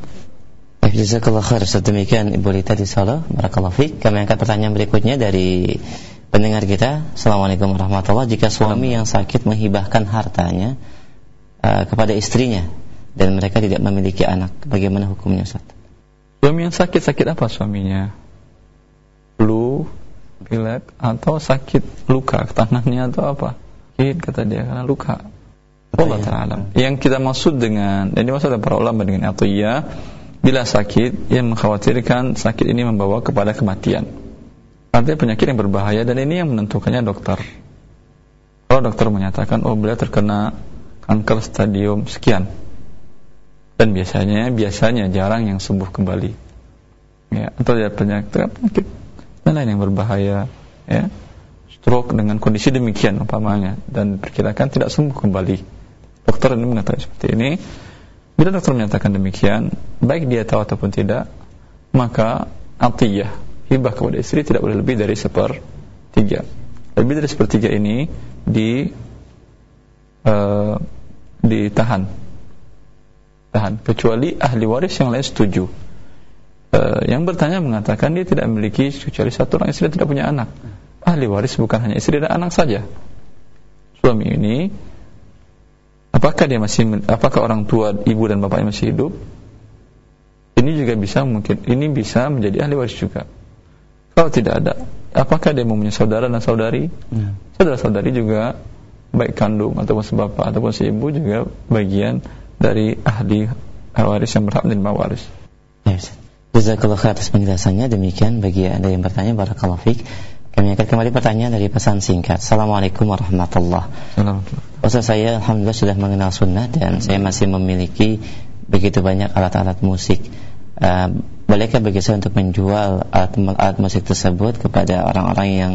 Jazakallah khair Demikian Ibu Rita di Solo. Barakallah fiqh Kami angkat pertanyaan berikutnya dari pendengar kita. Assalamualaikum warahmatullahi Jika suami yang sakit menghibahkan hartanya uh, kepada istrinya dan mereka tidak memiliki anak. Bagaimana hukumnya Ustaz? Suami yang sakit sakit apa suaminya? Flu, pilek atau sakit luka tangannya atau apa? Sakit kata dia karena luka. Allah ya. Ta'ala Yang kita maksud dengan Ini maksud para ulama dengan atiyah Bila sakit Yang mengkhawatirkan sakit ini membawa kepada kematian Artinya penyakit yang berbahaya Dan ini yang menentukannya dokter Kalau dokter menyatakan Oh beliau terkena kanker stadium sekian dan biasanya biasanya jarang yang sembuh kembali. Ya atau ada penyakit penyakit lain yang berbahaya? Ya stroke dengan kondisi demikian umpamanya. Dan perkirakan tidak sembuh kembali. Dokter ini mengatakan seperti ini. Bila dokter menyatakan demikian baik dia tahu ataupun tidak maka atiyah hibah kepada istri tidak boleh lebih dari sepertiga. Lebih dari sepertiga ini di uh, ditahan tahan kecuali ahli waris yang lain setuju uh, yang bertanya mengatakan dia tidak memiliki kecuali satu orang istri tidak punya anak ahli waris bukan hanya istri dan anak saja. Suami ini apakah dia masih apakah orang tua ibu dan bapaknya masih hidup? Ini juga bisa mungkin ini bisa menjadi ahli waris juga. Kalau tidak ada, apakah dia mempunyai saudara dan saudari? Ya. Saudara-saudari juga baik kandung ataupun sebapak ataupun si ibu juga bagian dari ahli waris yang berhak menerima waris. Ya, Jazakallah khair atas penjelasannya. Demikian bagi Anda yang bertanya barakallahu fiik. Kami akan kembali pertanyaan dari pesan singkat. Assalamualaikum warahmatullahi wabarakatuh. Ustaz saya Alhamdulillah sudah mengenal sunnah dan saya masih memiliki begitu banyak alat-alat musik. Uh, bolehkah bagi saya untuk menjual alat, alat musik tersebut kepada orang-orang yang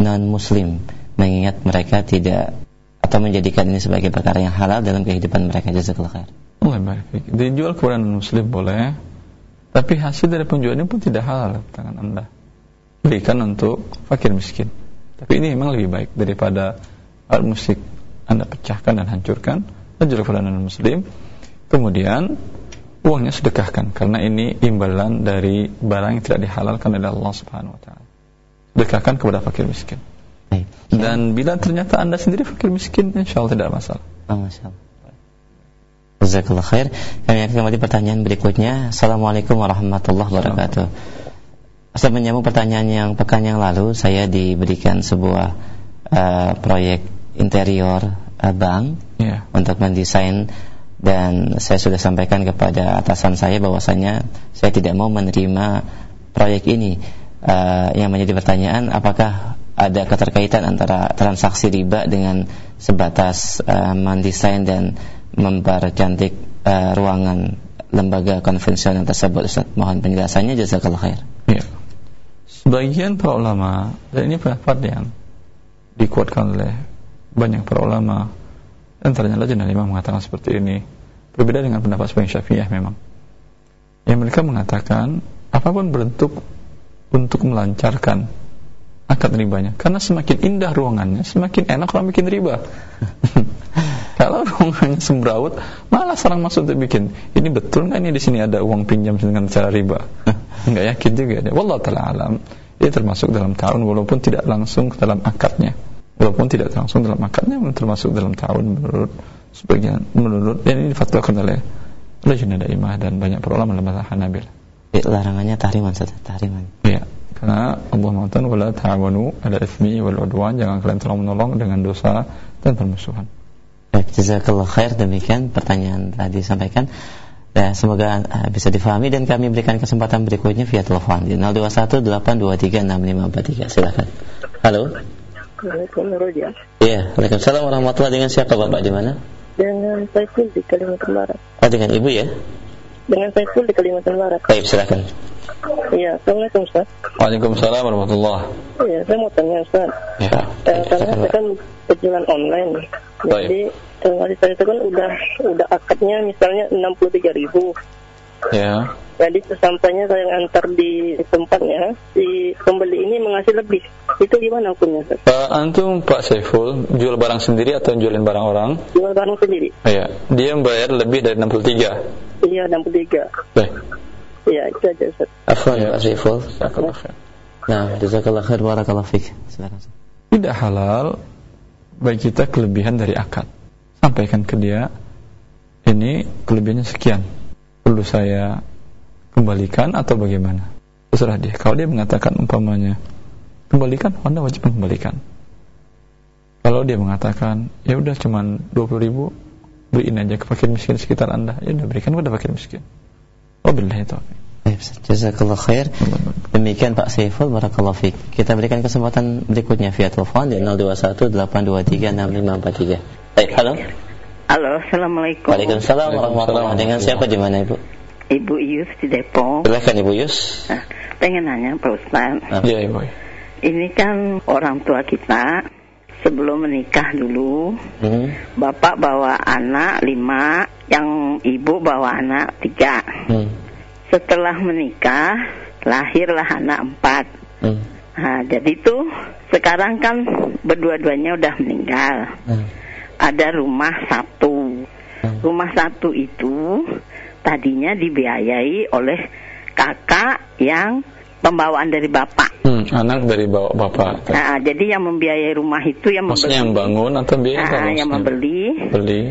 non-muslim mengingat mereka tidak atau menjadikan ini sebagai perkara yang halal dalam kehidupan mereka jazakallah khair. Boleh baik. Dijual non-muslim boleh. Tapi hasil dari penjualannya pun tidak halal tangan Anda berikan untuk fakir miskin. Tapi ini memang lebih baik daripada alat musik Anda pecahkan dan hancurkan kepada non muslim. Kemudian uangnya sedekahkan karena ini imbalan dari barang yang tidak dihalalkan oleh Allah Subhanahu wa taala. Sedekahkan kepada fakir miskin. Dan bila ternyata Anda sendiri fakir miskin, insya Allah tidak masalah. Oh, masya Allah. Jazakallah khair. Kami akan kembali pertanyaan berikutnya. Assalamualaikum warahmatullahi wabarakatuh. Saya menyambung pertanyaan yang pekan yang lalu saya diberikan sebuah uh, proyek interior uh, bank yeah. untuk mendesain dan saya sudah sampaikan kepada atasan saya bahwasanya saya tidak mau menerima proyek ini. Uh, yang menjadi pertanyaan apakah ada keterkaitan antara transaksi riba dengan sebatas uh, mendesain dan mempercantik uh, ruangan lembaga konvensional tersebut Ustaz. Mohon penjelasannya jazakallahu khair. Yeah. Sebagian para ulama dan ini pendapat yang dikuatkan oleh banyak para ulama antaranya Lajnah Imam mengatakan seperti ini berbeda dengan pendapat sebagian Syafi'iyah memang yang mereka mengatakan apa pun bentuk untuk melancarkan akad ribanya. Karena semakin indah ruangannya semakin enak orang bikin riba. Kalau ruangannya sembraut malah orang masuk untuk bikin. Ini betul nggak ini di sini ada uang pinjam dengan cara riba? Nggak yakin juga dia. Wallah taala alam. Dia termasuk dalam tahun walaupun tidak langsung ke dalam akadnya. Walaupun tidak langsung dalam akadnya termasuk dalam tahun menurut sebagian menurut. Dan ini difatwakan oleh Lajnah Daimah dan banyak para ulama dalam Hanabil. Ya, larangannya tahriman saja, tahriman. Iya, karena Allah mengatakan wala ta'awanu ala itsmi wal udwan, jangan kalian tolong menolong dengan dosa dan permusuhan. Baik, jazakallah khair demikian pertanyaan tadi disampaikan. Ya, semoga uh, bisa difahami dan kami berikan kesempatan berikutnya via telepon di 0218236543. Silakan. Halo. Assalamualaikum ya. Iya, Waalaikumsalam warahmatullahi Dengan siapa Bapak di mana? Dengan Saiful di Kalimantan Barat. Oh, dengan Ibu ya? Dengan Saiful di Kalimantan Barat. Baik, silakan. Iya, Assalamualaikum Ustaz. Waalaikumsalam warahmatullahi Iya, saya mau tanya Ustaz. Ya. Eh, karena saya kan penjualan online. Jadi, kali saya itu kan udah udah akadnya misalnya 63 ribu. Ya. Jadi sesampainya saya antar di tempatnya si pembeli ini mengasih lebih. Itu gimana hukumnya Pak? Uh, antum Pak Saiful jual barang sendiri atau jualin barang orang? Jual barang sendiri. Iya. Dia membayar lebih dari 63 iya 63 baik iya itu aja Ustaz. Afwan ya. Pak Saiful. Nah, jazakallah khair barakallahu fik. Silakan. Tidak halal bagi kita kelebihan dari akad. Sampaikan ke dia ini kelebihannya sekian. Perlu saya kembalikan atau bagaimana? Terserah dia. Kalau dia mengatakan umpamanya kembalikan anda wajib mengembalikan. Kalau dia mengatakan ya udah cuman 20 ribu beriin aja ke fakir miskin sekitar anda ya udah berikan kepada fakir miskin wabillahi taufiq Jazakallah khair Demikian Pak Saiful Barakallah fiqh Kita berikan kesempatan berikutnya via telepon Di 021 823 6543 Baik, halo Halo, assalamualaikum. Waalaikumsalam warahmatullahi wabarakatuh. Dengan siapa di mana ibu? Ibu Yus di Depok. Silakan Ibu Yus. Nah, pengen nanya Pak Ustaz. Iya Ibu. Ini kan orang tua kita sebelum menikah dulu, hmm. bapak bawa anak lima, yang ibu bawa anak tiga. Hmm. Setelah menikah, lahirlah anak empat. Hmm. Nah, jadi tuh sekarang kan berdua-duanya udah meninggal. Hmm. Ada rumah satu. Hmm. Rumah satu itu tadinya dibiayai oleh kakak yang pembawaan dari bapak. Hmm, anak dari bawa bapak. Nah, jadi yang membiayai rumah itu yang Maksudnya membeli. yang bangun atau biaya? Nah, yang membeli. Beli.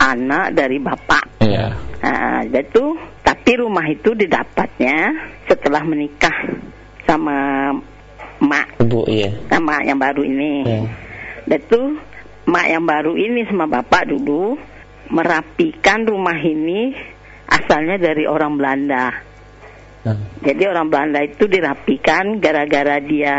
Anak dari bapak. Iya. Nah, itu tapi rumah itu didapatnya setelah menikah sama mak. Ibu, iya. Sama yang baru ini. Iya. Dan itu mak yang baru ini sama bapak dulu merapikan rumah ini asalnya dari orang Belanda. Hmm. Jadi orang Belanda itu dirapikan gara-gara dia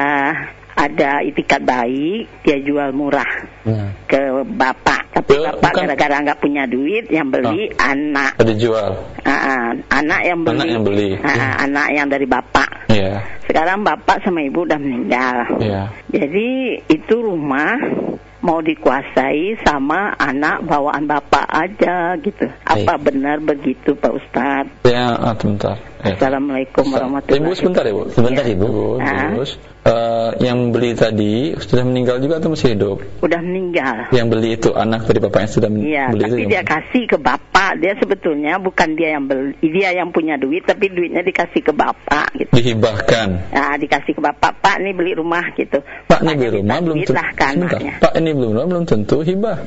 ada itikat baik, dia jual murah hmm. ke bapak. Tapi Yo, bapak gara-gara nggak punya duit, yang beli oh. anak. Dijual. Uh, uh, anak yang beli. Anak yang beli. Uh, uh, anak yang dari bapak. Yeah. Sekarang bapak sama ibu udah meninggal. Yeah. Jadi itu rumah mau dikuasai sama anak bawaan bapak aja gitu. Apa Baik. benar begitu Pak Ustadz? Ya, ah, sebentar. Ya. Assalamualaikum warahmatullahi wabarakatuh. Ibu sebentar Ibu. Sebentar Ibu. Ibu ah. Uh, yang beli tadi sudah meninggal juga atau masih hidup? Udah meninggal. Yang beli itu anak dari bapak yang sudah ya, beli tapi itu. dia kasih ke bapak. Dia sebetulnya bukan dia yang beli, dia yang punya duit tapi duitnya dikasih ke bapak gitu. Dihibahkan. Nah, dikasih ke bapak. Pak nih beli rumah gitu. Pak nih beli rumah belum tentu. Kan, Pak ini beli rumah belum tentu hibah.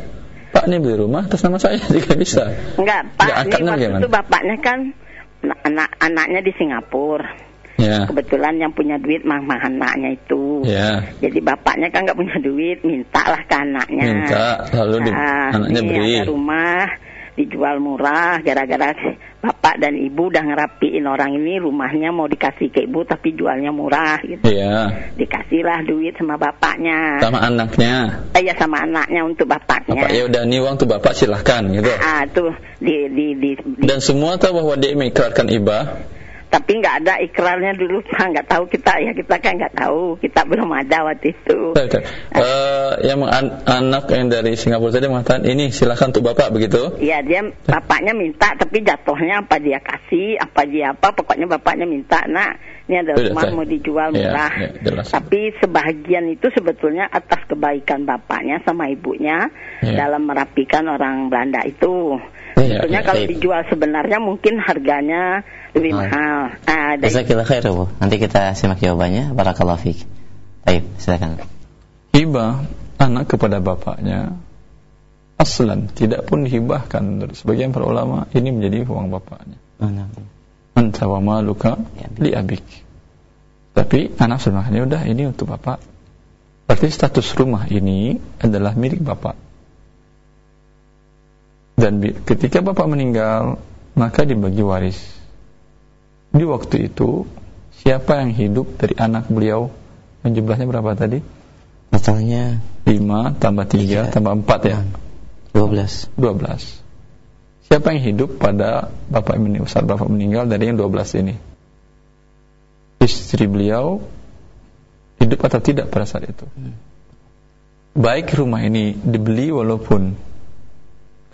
Pak ini beli rumah atas nama saya juga bisa. Enggak, Pak. Enggak, ini waktu itu bapaknya kan anak-anaknya di Singapura. Yeah. Kebetulan yang punya duit mah mah anaknya itu. Yeah. Jadi bapaknya kan nggak punya duit, mintalah ke anaknya. Minta, lalu di, nah, anaknya beri. Ada rumah dijual murah gara-gara bapak dan ibu udah ngerapiin orang ini rumahnya mau dikasih ke ibu tapi jualnya murah gitu. Iya. Dikasihlah duit sama bapaknya. Sama anaknya. Iya sama anaknya untuk bapaknya. Bapak ya udah nih uang tuh bapak silahkan gitu. Ah tuh di di di. di. Dan semua tahu bahwa dia mengikrarkan ibah tapi nggak ada ikrarnya dulu pak nggak tahu kita ya kita kan nggak tahu kita belum ada waktu itu okay. uh, eh, yang an anak yang dari Singapura tadi mengatakan ini silakan untuk bapak begitu iya dia bapaknya minta tapi jatuhnya apa dia kasih apa dia apa pokoknya bapaknya minta nak ini ada rumah saya. mau dijual iya, murah ya, ya, tapi sebahagian itu sebetulnya atas kebaikan bapaknya sama ibunya ya. dalam merapikan orang Belanda itu Ya, Sebetulnya ya, kalau baik. dijual sebenarnya mungkin harganya lebih oh. mahal. Jazakillah khair Bu. Nanti kita simak jawabannya. Barakallahu fiik. Baik, silakan. Hibah anak kepada bapaknya aslan tidak pun dihibahkan sebagian para ulama ini menjadi uang bapaknya. Anta wa maluka ya, li abik. Tapi anak sebenarnya udah ini untuk bapak. Berarti status rumah ini adalah milik bapak dan ketika bapak meninggal maka dibagi waris di waktu itu siapa yang hidup dari anak beliau? Yang jumlahnya berapa tadi? Masalahnya 5 tambah 3 tambah 4 ya? 12 12 siapa yang hidup pada bapak ini saat bapak meninggal dari yang 12 ini? Istri beliau hidup atau tidak pada saat itu? Hmm. baik rumah ini dibeli walaupun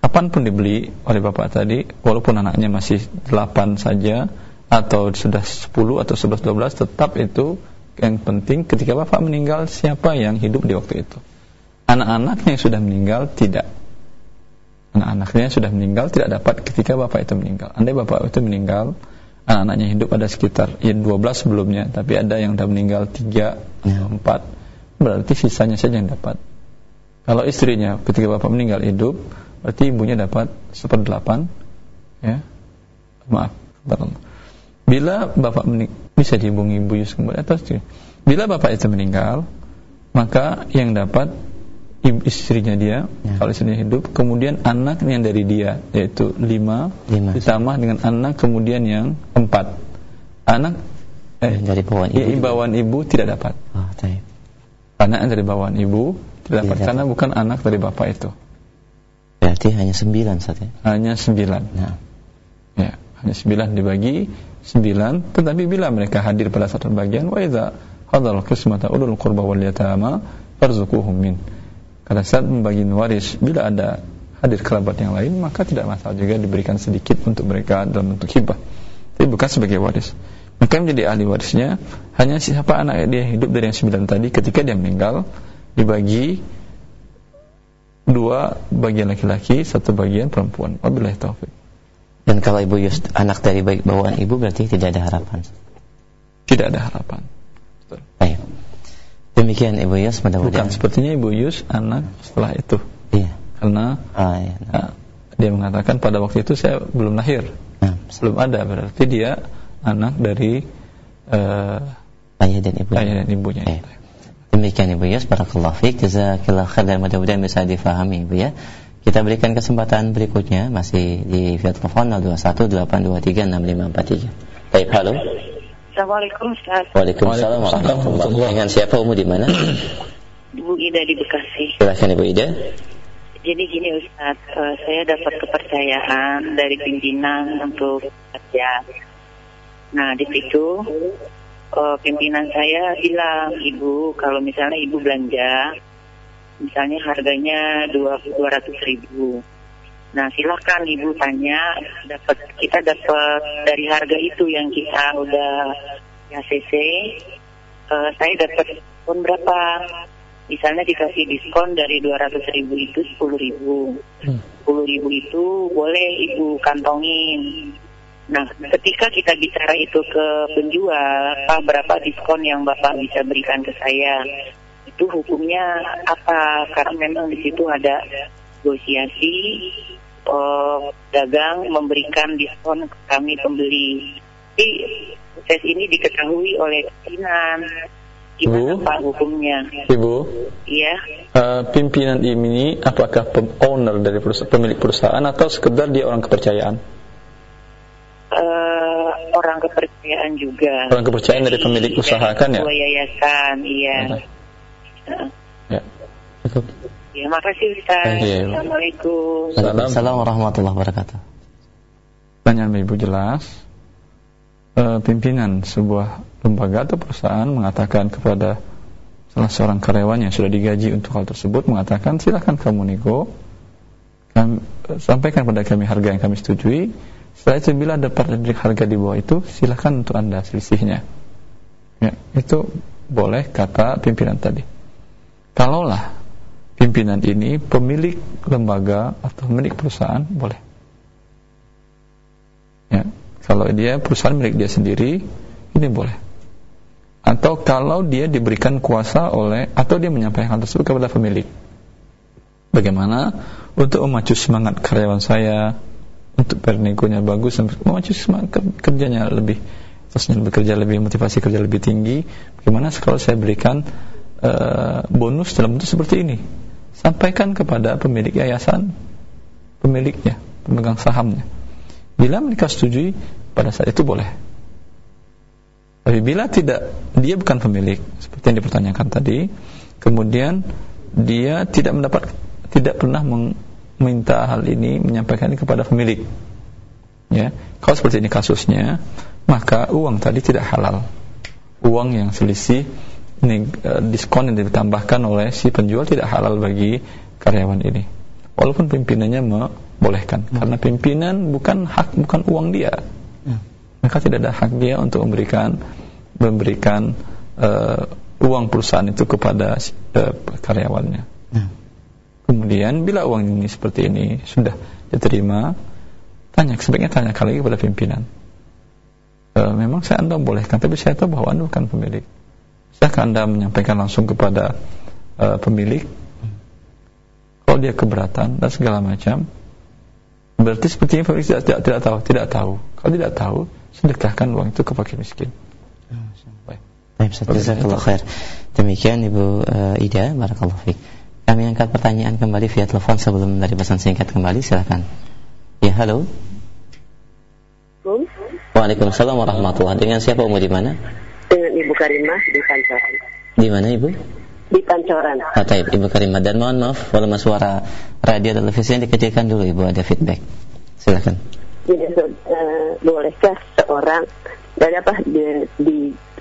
kapan pun dibeli oleh bapak tadi walaupun anaknya masih 8 saja atau sudah 10 atau 11 12 tetap itu yang penting ketika bapak meninggal siapa yang hidup di waktu itu? Anak-anaknya yang sudah meninggal tidak. Anak-anaknya sudah meninggal tidak dapat ketika bapak itu meninggal. Andai bapak itu meninggal anak-anaknya hidup ada sekitar ya 12 sebelumnya tapi ada yang sudah meninggal 3 ya. 4 berarti sisanya saja yang dapat. Kalau istrinya ketika bapak meninggal hidup berarti ibunya dapat seperdelapan ya. Maaf bila bapak meninggal bisa dihubungi ibu Yus kembali atau bila bapak itu meninggal maka yang dapat ibu istrinya dia ya. kalau istrinya hidup kemudian anak yang dari dia yaitu lima, lima. ditambah dengan anak kemudian yang empat anak eh dari bawaan ibu, ya, bawaan ibu tidak dapat oh, anak yang dari bawaan ibu tidak dapat karena bukan anak dari bapak itu Berarti hanya sembilan saja. Hanya sembilan. Nah. Ya, hanya sembilan dibagi sembilan. Tetapi bila mereka hadir pada satu bagian, wa idza hadal qismata ulul qurba wal yatama farzuquhum min. Pada saat membagi waris, bila ada hadir kerabat yang lain, maka tidak masalah juga diberikan sedikit untuk mereka dalam bentuk hibah. Tapi bukan sebagai waris. Maka menjadi ahli warisnya hanya siapa anak dia hidup dari yang sembilan tadi ketika dia meninggal dibagi dua bagian laki-laki, satu bagian perempuan. Wabillahi taufik. Dan kalau ibu Yus anak dari baik bawaan ibu berarti tidak ada harapan. Tidak ada harapan. Betul. Baik. Demikian Ibu Yus mudah-mudahan. Bukan sepertinya Ibu Yus anak setelah itu. Iya. Karena ah, iya, nah. dia mengatakan pada waktu itu saya belum lahir. Nah. Belum ada berarti dia anak dari uh, ayah dan ibunya. Ayah dan ibunya. Eh. Demikian Ibu Yus, barakallahu fiik, jazakallahu khair dan mudah-mudahan bisa difahami Ibu ya. Kita berikan kesempatan berikutnya masih di via telepon 0218236543. Baik, halo. Assalamualaikum Ustaz. Waalaikumsalam warahmatullahi wabarakatuh. Dengan siapa Umu di mana? Ibu Ida di Bekasi. Silakan Ibu Ida. Jadi gini Ustaz, uh, saya dapat kepercayaan dari pimpinan untuk kerja. Nah di situ uh, pimpinan saya bilang, ibu kalau misalnya ibu belanja, misalnya harganya dua ratus ribu. Nah silahkan ibu tanya, dapat kita dapat dari harga itu yang kita udah ACC, uh, eh, saya dapat pun berapa? Misalnya dikasih diskon dari dua ratus ribu itu sepuluh ribu, hmm. sepuluh ribu itu boleh ibu kantongin Nah, ketika kita bicara itu ke penjual, apa berapa diskon yang Bapak bisa berikan ke saya? Itu hukumnya apa? Karena memang di situ ada negosiasi, oh, dagang memberikan diskon ke kami pembeli. Tapi proses ini diketahui oleh pimpinan. Gimana Ibu, Pak hukumnya? Ibu, iya. Uh, pimpinan ini apakah owner dari perusahaan, pemilik perusahaan atau sekedar dia orang kepercayaan? uh, orang kepercayaan juga. Orang kepercayaan dari pemilik usaha kan ya? yayasan, iya. Ya. Cukup. Ya, makasih Ustaz. Ya. Assalamualaikum. Assalamualaikum warahmatullahi wabarakatuh. Pertanyaan Ibu jelas. E, pimpinan sebuah lembaga atau perusahaan mengatakan kepada salah seorang karyawan yang sudah digaji untuk hal tersebut mengatakan silakan kamu nego kami, sampaikan pada kami harga yang kami setujui setelah itu bila dapat harga di bawah itu silahkan untuk anda selisihnya. Ya, itu boleh kata pimpinan tadi. Kalaulah pimpinan ini pemilik lembaga atau pemilik perusahaan boleh. Ya, kalau dia perusahaan milik dia sendiri ini boleh. Atau kalau dia diberikan kuasa oleh atau dia menyampaikan tersebut kepada pemilik. Bagaimana untuk memacu semangat karyawan saya untuk bernegonya bagus memacu semangat kerjanya lebih terusnya bekerja lebih motivasi kerja lebih tinggi bagaimana kalau saya berikan uh, bonus dalam bentuk seperti ini. Sampaikan kepada pemilik yayasan pemiliknya pemegang sahamnya. Bila mereka setuju pada saat itu boleh. Tapi bila tidak dia bukan pemilik seperti yang dipertanyakan tadi kemudian dia tidak mendapat tidak pernah meng, minta hal ini menyampaikan ini kepada pemilik. Ya kalau seperti ini kasusnya maka uang tadi tidak halal. Uang yang selisih diskon yang ditambahkan oleh si penjual tidak halal bagi karyawan ini walaupun pimpinannya membolehkan hmm. karena pimpinan bukan hak bukan uang dia hmm. maka tidak ada hak dia untuk memberikan memberikan uh, uang perusahaan itu kepada uh, karyawannya hmm. Kemudian bila uang ini seperti ini sudah diterima, tanya sebaiknya tanya lagi kepada pimpinan. E, memang saya anda bolehkan, tapi saya tahu bahwa anda bukan pemilik. Silakan anda menyampaikan langsung kepada e, pemilik. Kalau dia keberatan dan segala macam, berarti sepertinya pemilik tidak, tidak, tidak tahu, tidak tahu. Kalau tidak tahu, sedekahkan uang itu ke fakir miskin. Baik. Baik, Demikian Ibu uh, Ida, barakallahu fiik. Kami angkat pertanyaan kembali via telepon sebelum dari pesan singkat kembali, silakan. Ya, halo. Waalaikumsalam warahmatullahi Dengan siapa Umur di mana? Dengan Ibu Karimah di Pancoran. Di mana Ibu? di Pancoran. Ah, taib, Ibu Karimah dan mohon maaf volume suara radio televisi yang dikecilkan dulu Ibu ada feedback. Silakan. Jadi uh, bolehkah seorang dari apa di, di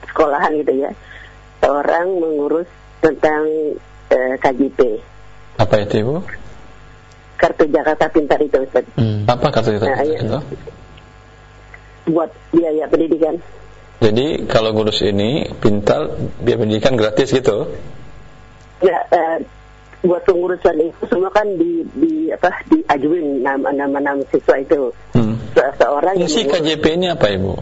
sekolahan gitu ya, seorang mengurus tentang uh, eh, KJP. Apa itu Ibu? Kartu Jakarta Pintar itu Ustaz. Hmm. Apa kartu Jakarta nah, Pintar itu? Buat biaya pendidikan. Jadi kalau ngurus ini pintar biaya pendidikan gratis gitu? Ya, uh, buat pengurusan itu semua kan di, di apa diajuin nama nama nama siswa itu. Hmm. Se seorang Fungsi KJP ini apa ibu?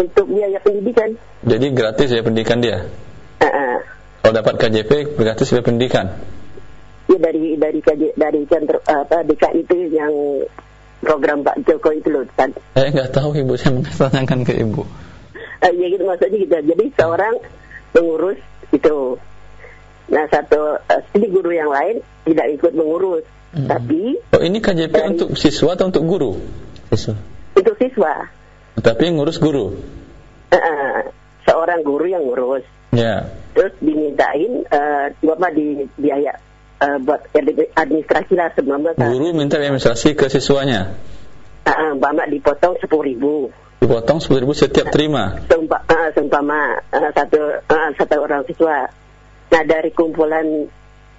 Untuk biaya pendidikan. Jadi gratis ya pendidikan dia? Uh -uh. Kalau dapat KJP gratis biaya pendidikan? Ya dari dari KJ, dari kantor apa DKI itu yang program Pak Joko itu loh Saya eh, nggak tahu ibu, saya menanyakan ke ibu. Uh, ya gitu maksudnya gitu. Jadi seorang pengurus itu. Nah satu uh, guru yang lain tidak ikut mengurus, hmm. tapi. Oh ini KJP dari, untuk siswa atau untuk guru? Siswa. Untuk siswa. Tapi yang ngurus guru. Uh, uh, seorang guru yang ngurus. Ya. Yeah. Terus dimintain uh, bapak di biaya uh, buat administrasi lah sebelum Guru minta administrasi ke siswanya. Uh, uh, Bapak dipotong sepuluh ribu. Dipotong sepuluh ribu setiap terima. Seumpama, uh, seumpama uh, satu uh, satu orang siswa. Nah dari kumpulan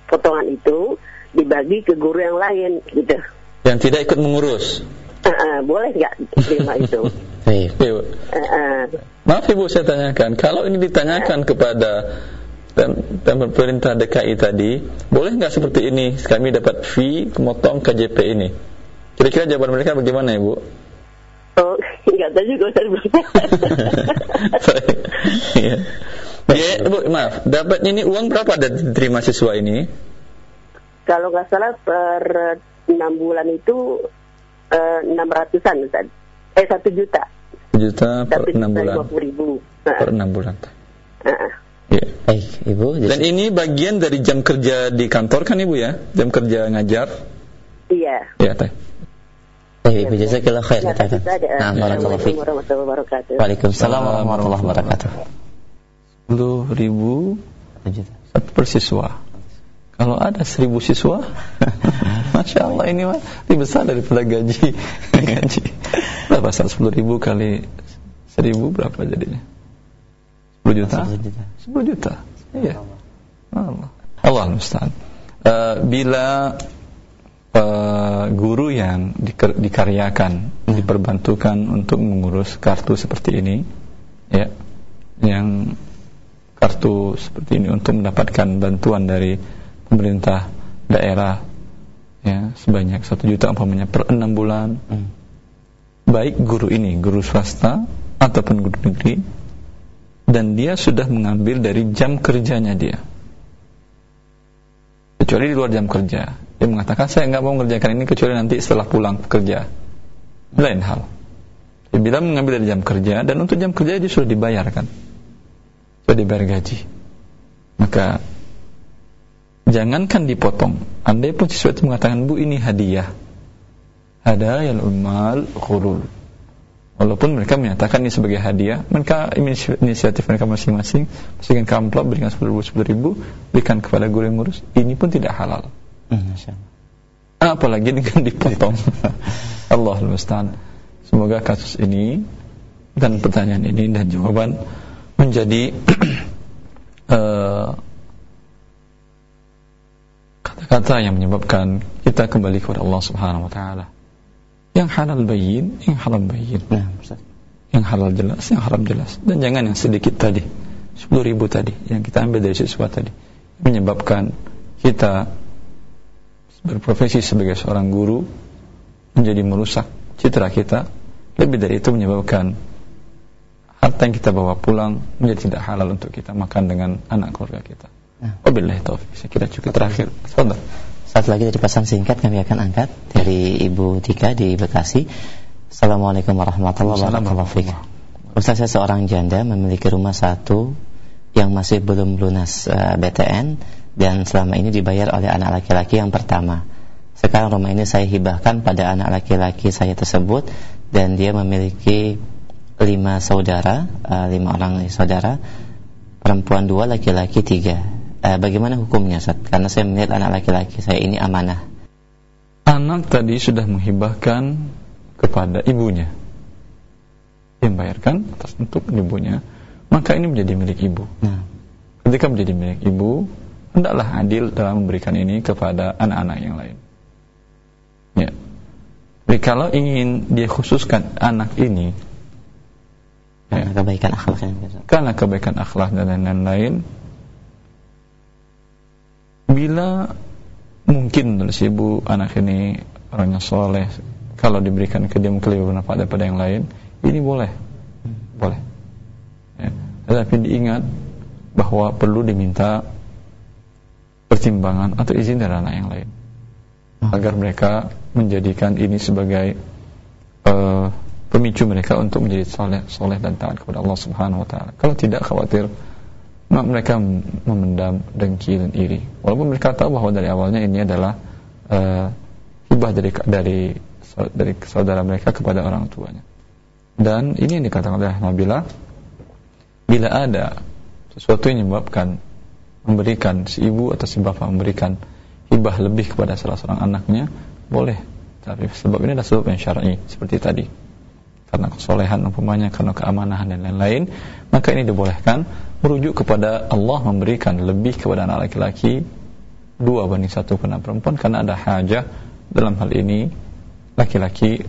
potongan itu dibagi ke guru yang lain gitu. Yang tidak ikut mengurus. Uh, uh, boleh nggak terima itu? uh, uh. Maaf ibu saya tanyakan, kalau ini ditanyakan kepada dan, dan pemerintah DKI tadi boleh nggak seperti ini? Kami dapat fee memotong KJP ini. Kira-kira jawaban mereka bagaimana ibu? Oh nggak tahu juga ya. ya ibu maaf. Dapatnya ini uang berapa terima siswa ini? Kalau nggak salah per enam bulan itu eh, enam ratusan Ustaz. eh satu juta. Juta per enam bulan. ribu. Per enam bulan. Ya. Baik, Ibu. Dan ini bagian dari jam kerja di kantor kan Ibu ya? Jam kerja ngajar? Iya. Iya, Teh. Baik, Ibu jazakallah khair katakan. Nah, barakallahu fiik. Waalaikumsalam warahmatullahi wabarakatuh. 10 ribu satu per siswa. Kalau ada seribu siswa, masya Allah ini mah lebih besar daripada gaji. gaji. Berapa? Sepuluh ribu kali seribu berapa jadinya? 10 juta? 10 juta. 10 juta. Iya. Allah. Allah musta'an. Uh, bila uh, guru yang diker, dikaryakan hmm. diperbantukan untuk mengurus kartu seperti ini ya yang kartu seperti ini untuk mendapatkan bantuan dari pemerintah daerah ya sebanyak satu juta umpamanya per enam bulan hmm. baik guru ini guru swasta ataupun guru negeri dan dia sudah mengambil dari jam kerjanya dia. Kecuali di luar jam kerja. Dia mengatakan saya nggak mau mengerjakan ini kecuali nanti setelah pulang kerja. Lain hal. Dia bilang mengambil dari jam kerja dan untuk jam kerja dia sudah dibayarkan. Sudah dibayar gaji. Maka jangankan dipotong. Andai pun siswa itu mengatakan bu ini hadiah. Hadayal umal khulul Walaupun mereka menyatakan ini sebagai hadiah, mereka inisiatif mereka masing-masing, masingkan amplop berikan sepuluh ribu, sepuluh ribu, berikan kepada guru yang ngurus, ini pun tidak halal. Hmm, Apalagi dengan dipotong. Allah musta'an. Semoga kasus ini dan pertanyaan ini dan jawaban menjadi uh, kata-kata yang menyebabkan kita kembali kepada Allah Subhanahu wa taala yang halal bayin, yang haram bayin. Nah, Yang halal jelas, yang haram jelas. Dan jangan yang sedikit tadi, 10 ribu tadi, yang kita ambil dari siswa tadi. Menyebabkan kita berprofesi sebagai seorang guru menjadi merusak citra kita. Lebih dari itu menyebabkan harta yang kita bawa pulang menjadi tidak halal untuk kita makan dengan anak keluarga kita. Nah. Wabillahi taufiq. Saya kira cukup terakhir. Saudara. Satu lagi dari pesan singkat kami akan angkat dari Ibu Tika di Bekasi. Assalamualaikum warahmatullahi wabarakatuh. Ustaz saya seorang janda memiliki rumah satu yang masih belum lunas uh, eh, BTN dan selama ini dibayar oleh anak laki-laki yang pertama. Sekarang rumah ini saya hibahkan pada anak laki-laki saya tersebut dan dia memiliki lima saudara, uh, lima orang saudara, perempuan dua, laki-laki tiga eh, bagaimana hukumnya Ustaz? Karena saya melihat anak laki-laki saya ini amanah. Anak tadi sudah menghibahkan kepada ibunya. Yang bayarkan atas untuk ibunya, maka ini menjadi milik ibu. Nah. Ketika menjadi milik ibu, hendaklah adil dalam memberikan ini kepada anak-anak yang lain. Ya. Jadi kalau ingin dia khususkan anak ini karena ya, kebaikan akhlak karena kebaikan akhlak dan lain-lain bila mungkin si ibu anak ini orangnya soleh kalau diberikan ke dia mungkin lebih bermanfaat daripada yang lain ini boleh boleh ya. tetapi diingat bahwa perlu diminta pertimbangan atau izin dari anak yang lain hmm. agar mereka menjadikan ini sebagai uh, pemicu mereka untuk menjadi soleh, soleh dan taat kepada Allah Subhanahu Wa Taala. Kalau tidak khawatir mereka memendam dengki dan iri. Walaupun mereka tahu bahwa dari awalnya ini adalah uh, hibah dari dari dari saudara mereka kepada orang tuanya. Dan ini yang dikatakan oleh Nabila bila ada sesuatu yang menyebabkan memberikan si ibu atau si bapak memberikan hibah lebih kepada salah seorang anaknya boleh. Tapi sebab ini adalah sebab yang syar'i seperti tadi. Karena kesolehan umpamanya karena keamanahan dan lain-lain maka ini dibolehkan merujuk kepada Allah memberikan lebih kepada anak laki-laki dua banding satu kepada perempuan karena ada hajah dalam hal ini laki-laki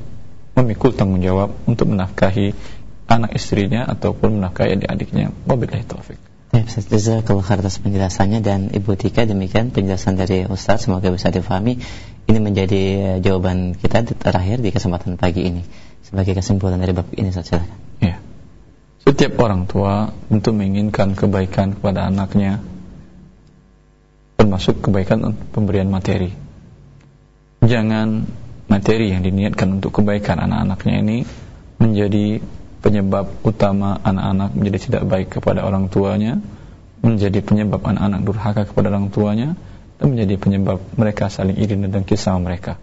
memikul tanggung jawab untuk menafkahi anak istrinya ataupun menafkahi adik-adiknya wabillahi taufik Ya, Jazakallah khair atas penjelasannya dan Ibu Tika demikian penjelasan dari Ustaz semoga bisa difahami. Ini menjadi jawaban kita terakhir di kesempatan pagi ini sebagai kesimpulan dari bab ini Ustaz silakan. Ya. Setiap orang tua tentu menginginkan kebaikan kepada anaknya termasuk kebaikan pemberian materi. Jangan materi yang diniatkan untuk kebaikan anak-anaknya ini menjadi penyebab utama anak-anak menjadi tidak baik kepada orang tuanya, menjadi penyebab anak-anak durhaka kepada orang tuanya, dan menjadi penyebab mereka saling iri dan dengki sama mereka.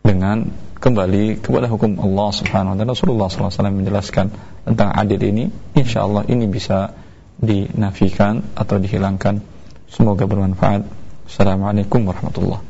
Dengan kembali kepada hukum Allah Subhanahu wa taala. Rasulullah SAW menjelaskan tentang adil ini. Insyaallah ini bisa dinafikan atau dihilangkan. Semoga bermanfaat. Assalamualaikum warahmatullahi